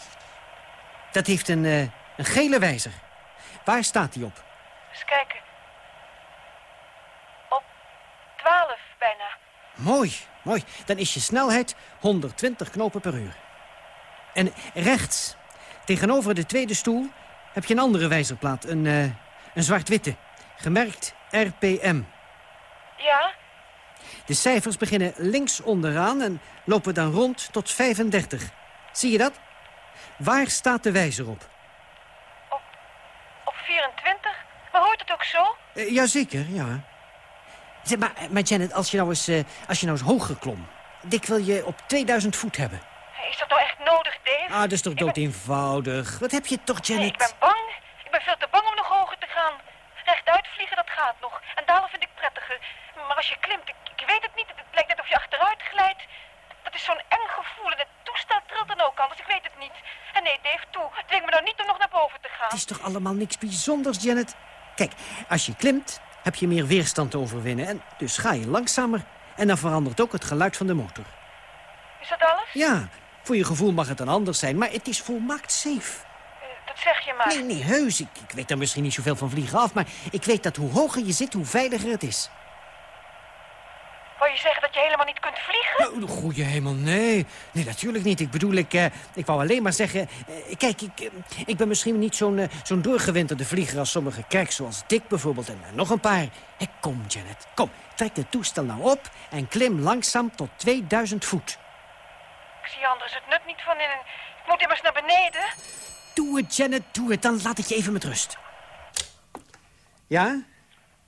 Dat heeft een, eh, een gele wijzer. Waar staat die op? Eens kijken. Op 12 bijna. Mooi, mooi. Dan is je snelheid 120 knopen per uur. En rechts, tegenover de tweede stoel, heb je een andere wijzerplaat. Een, eh, een zwart-witte, gemerkt RPM. Ja? De cijfers beginnen links onderaan en lopen dan rond tot 35. Zie je dat? Waar staat de wijzer op? Op 24? Maar hoort het ook zo? Eh, jazeker, ja. Zeg, maar, maar Janet, als je, nou eens, eh, als je nou eens hoger klom... Dik wil je op 2000 voet hebben. Is dat nou echt nodig, Dave? Ah, dat is toch ben- dood eenvoudig. Wat heb je toch, Nee, Janet? ik ben bang. Ik ben veel te bang om nog hoger te gaan. Rechtuit vliegen, dat gaat nog. En dalen vind ik prettiger. Maar als je klimt, ik, ik weet het niet. Het lijkt net of je achteruit glijdt. Dat is zo'n eng gevoel. En het toestel trilt dan ook anders. Ik weet het niet. En nee, Dave, toe. Dwing me nou niet om nog naar boven te gaan. Het is toch allemaal niks bijzonders, Janet? Kijk, als je klimt, heb je meer weerstand te overwinnen. En dus ga je langzamer. En dan verandert ook het geluid van de motor. Is dat alles? Ja, voor je gevoel mag het dan anders zijn, maar het is volmaakt safe. Dat zeg je maar. Nee, nee, heus. Ik, ik weet er misschien niet zoveel van vliegen af, maar ik weet dat hoe hoger je zit, hoe veiliger het is. Wou je zeggen dat je helemaal niet kunt vliegen? Oh, goeie hemel, nee. Nee, natuurlijk niet. Ik bedoel, ik, eh, ik wou alleen maar zeggen... eh, kijk, ik, eh, ik ben misschien niet zo'n zo'n doorgewinterde vlieger als sommige kijkers, zoals Dick bijvoorbeeld, en nog een paar. Hé, kom, Janet, kom. Trek het toestel nou op en klim langzaam tot 2000 voet. Ik zie anders het nut niet van in. Ik moet immers naar beneden. Doe het, Janet, doe het. Dan laat ik je even met rust. Ja?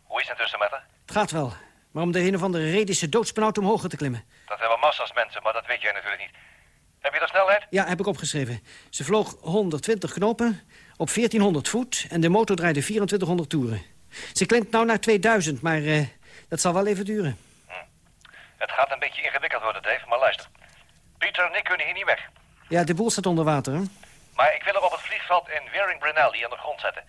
Hoe is het intussen met haar? Het gaat wel. Maar om de een of andere reden is ze doodsbenauwd om hoger te klimmen. Dat hebben massa's mensen, maar dat weet jij natuurlijk niet. Heb je de snelheid? Ja, heb ik opgeschreven. Ze vloog 120 knopen op 1400 voet en de motor draaide 2400 toeren. Ze klimt nou naar 2000, maar eh, dat zal wel even duren. Het gaat een beetje ingewikkeld worden, Dave, maar luister. Pieter en ik kunnen hier niet weg. Ja, de boel staat onder water, hè? Maar ik wil er op het vliegveld in Waring Brunelli aan de grond zetten.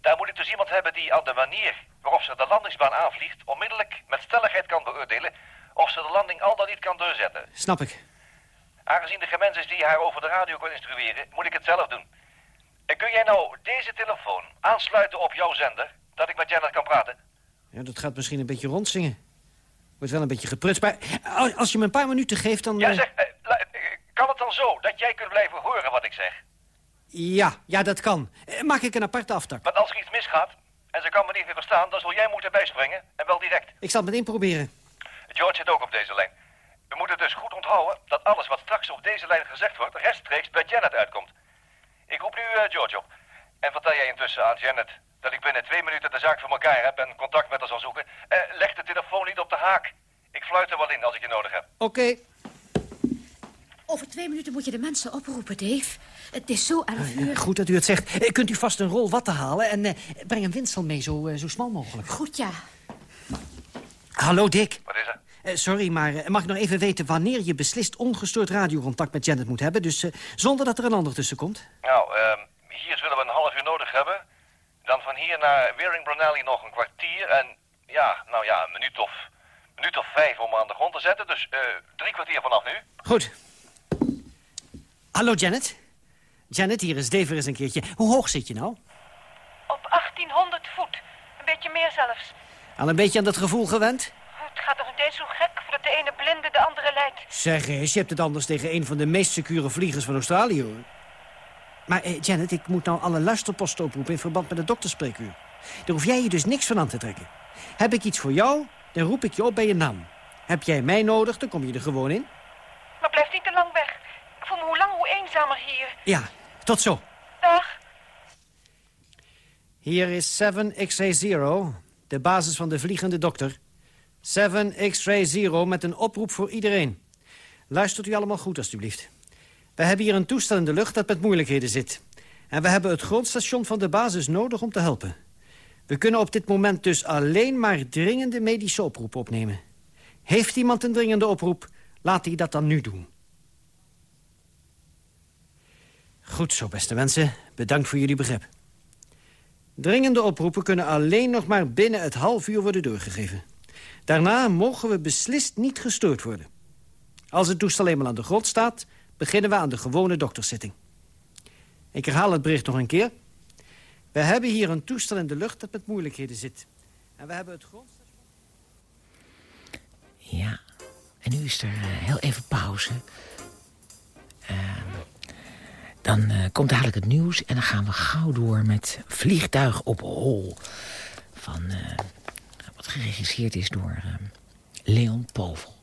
Daar moet ik dus iemand hebben die aan de manier waarop ze de landingsbaan aanvliegt... onmiddellijk met stelligheid kan beoordelen of ze de landing al dan niet kan doorzetten. Snap ik. Aangezien de gemens is die haar over de radio kan instrueren, moet ik het zelf doen. En kun jij nou deze telefoon aansluiten op jouw zender, dat ik met Janet kan praten? Ja, dat gaat misschien een beetje rondzingen. Wordt wel een beetje geprutst, maar als- je me een paar minuten geeft, dan... Ja, eh, zeg, eh, eh, kan het dan zo dat jij kunt blijven horen wat ik zeg? ja, ja, dat kan. Maak ik een aparte aftak. Want als er iets misgaat en ze kan me niet meer verstaan, dan zul jij moeten bijspringen en wel direct. Ik zal het meteen proberen. George zit ook op deze lijn. We moeten dus goed onthouden dat alles wat straks op deze lijn gezegd wordt rechtstreeks bij Janet uitkomt. Ik roep nu eh, George op. En vertel jij intussen aan Janet dat ik binnen twee minuten de zaak voor elkaar heb en contact met haar zal zoeken. Eh, leg de telefoon niet op de haak. Ik fluit er wel in als ik je nodig heb. Oké. Over twee minuten moet je de mensen oproepen, Dave. Het is zo elf Eh, uur. Goed dat u het zegt. Eh, Kunt u vast een rol watten halen en eh, breng een windsel mee, zo, eh, zo smal mogelijk. Goed, ja. Hallo, Dick. Wat is er? Eh, sorry, maar eh, mag ik nog even weten wanneer je beslist ongestoord radiocontact met Janet moet hebben? Dus eh, zonder dat er een ander tussen komt? Nou, ehm, hier zullen we een half uur nodig hebben. Dan van hier naar Waring Brunelli nog een kwartier. En ja, nou ja, een minuut of, minuut of vijf om aan de grond te zetten. Dus eh, drie kwartier vanaf nu. Goed. Hallo, Janet. Janet, hier is Dave er eens een keertje. Hoe hoog zit je nou? Op 1800 voet. Een beetje meer zelfs. Al een beetje aan dat gevoel gewend? Het gaat nog niet eens zo gek voordat de ene blinde de andere leidt. Zeg eens, je hebt het anders tegen een van de meest secure vliegers van Australië, hoor. Maar eh, Janet, ik moet nou alle luisterposten oproepen in verband met het dokterspreekuur. Daar hoef jij je dus niks van aan te trekken. Heb ik iets voor jou, dan roep ik je op bij je naam. Heb jij mij nodig, dan kom je er gewoon in. Maar blijf niet te lang weg. Eenzamer hier. Ja, tot zo. Dag. Hier is 7 X-ray 0, de basis van de vliegende dokter. 7 X-ray 0 met een oproep voor iedereen. Luistert u allemaal goed, alstublieft. We hebben hier een toestel in de lucht dat met moeilijkheden zit. En we hebben het grondstation van de basis nodig om te helpen. We kunnen op dit moment dus alleen maar dringende medische oproepen opnemen. Heeft iemand een dringende oproep, laat hij dat dan nu doen. Goed zo, beste mensen. Bedankt voor jullie begrip. Dringende oproepen kunnen alleen nog maar binnen het half uur worden doorgegeven. Daarna mogen we beslist niet gestoord worden. Als het toestel eenmaal aan de grond staat, beginnen we aan de gewone dokterszitting. Ik herhaal het bericht nog een keer. We hebben hier een toestel in de lucht dat met moeilijkheden zit. En we hebben het grond... Ja, en nu is er eh, heel even pauze. Ehm, dan eh, komt dadelijk het nieuws en dan gaan we gauw door met Vliegtuig op Hol. Van, eh, wat geregisseerd is door eh, Leon Povel.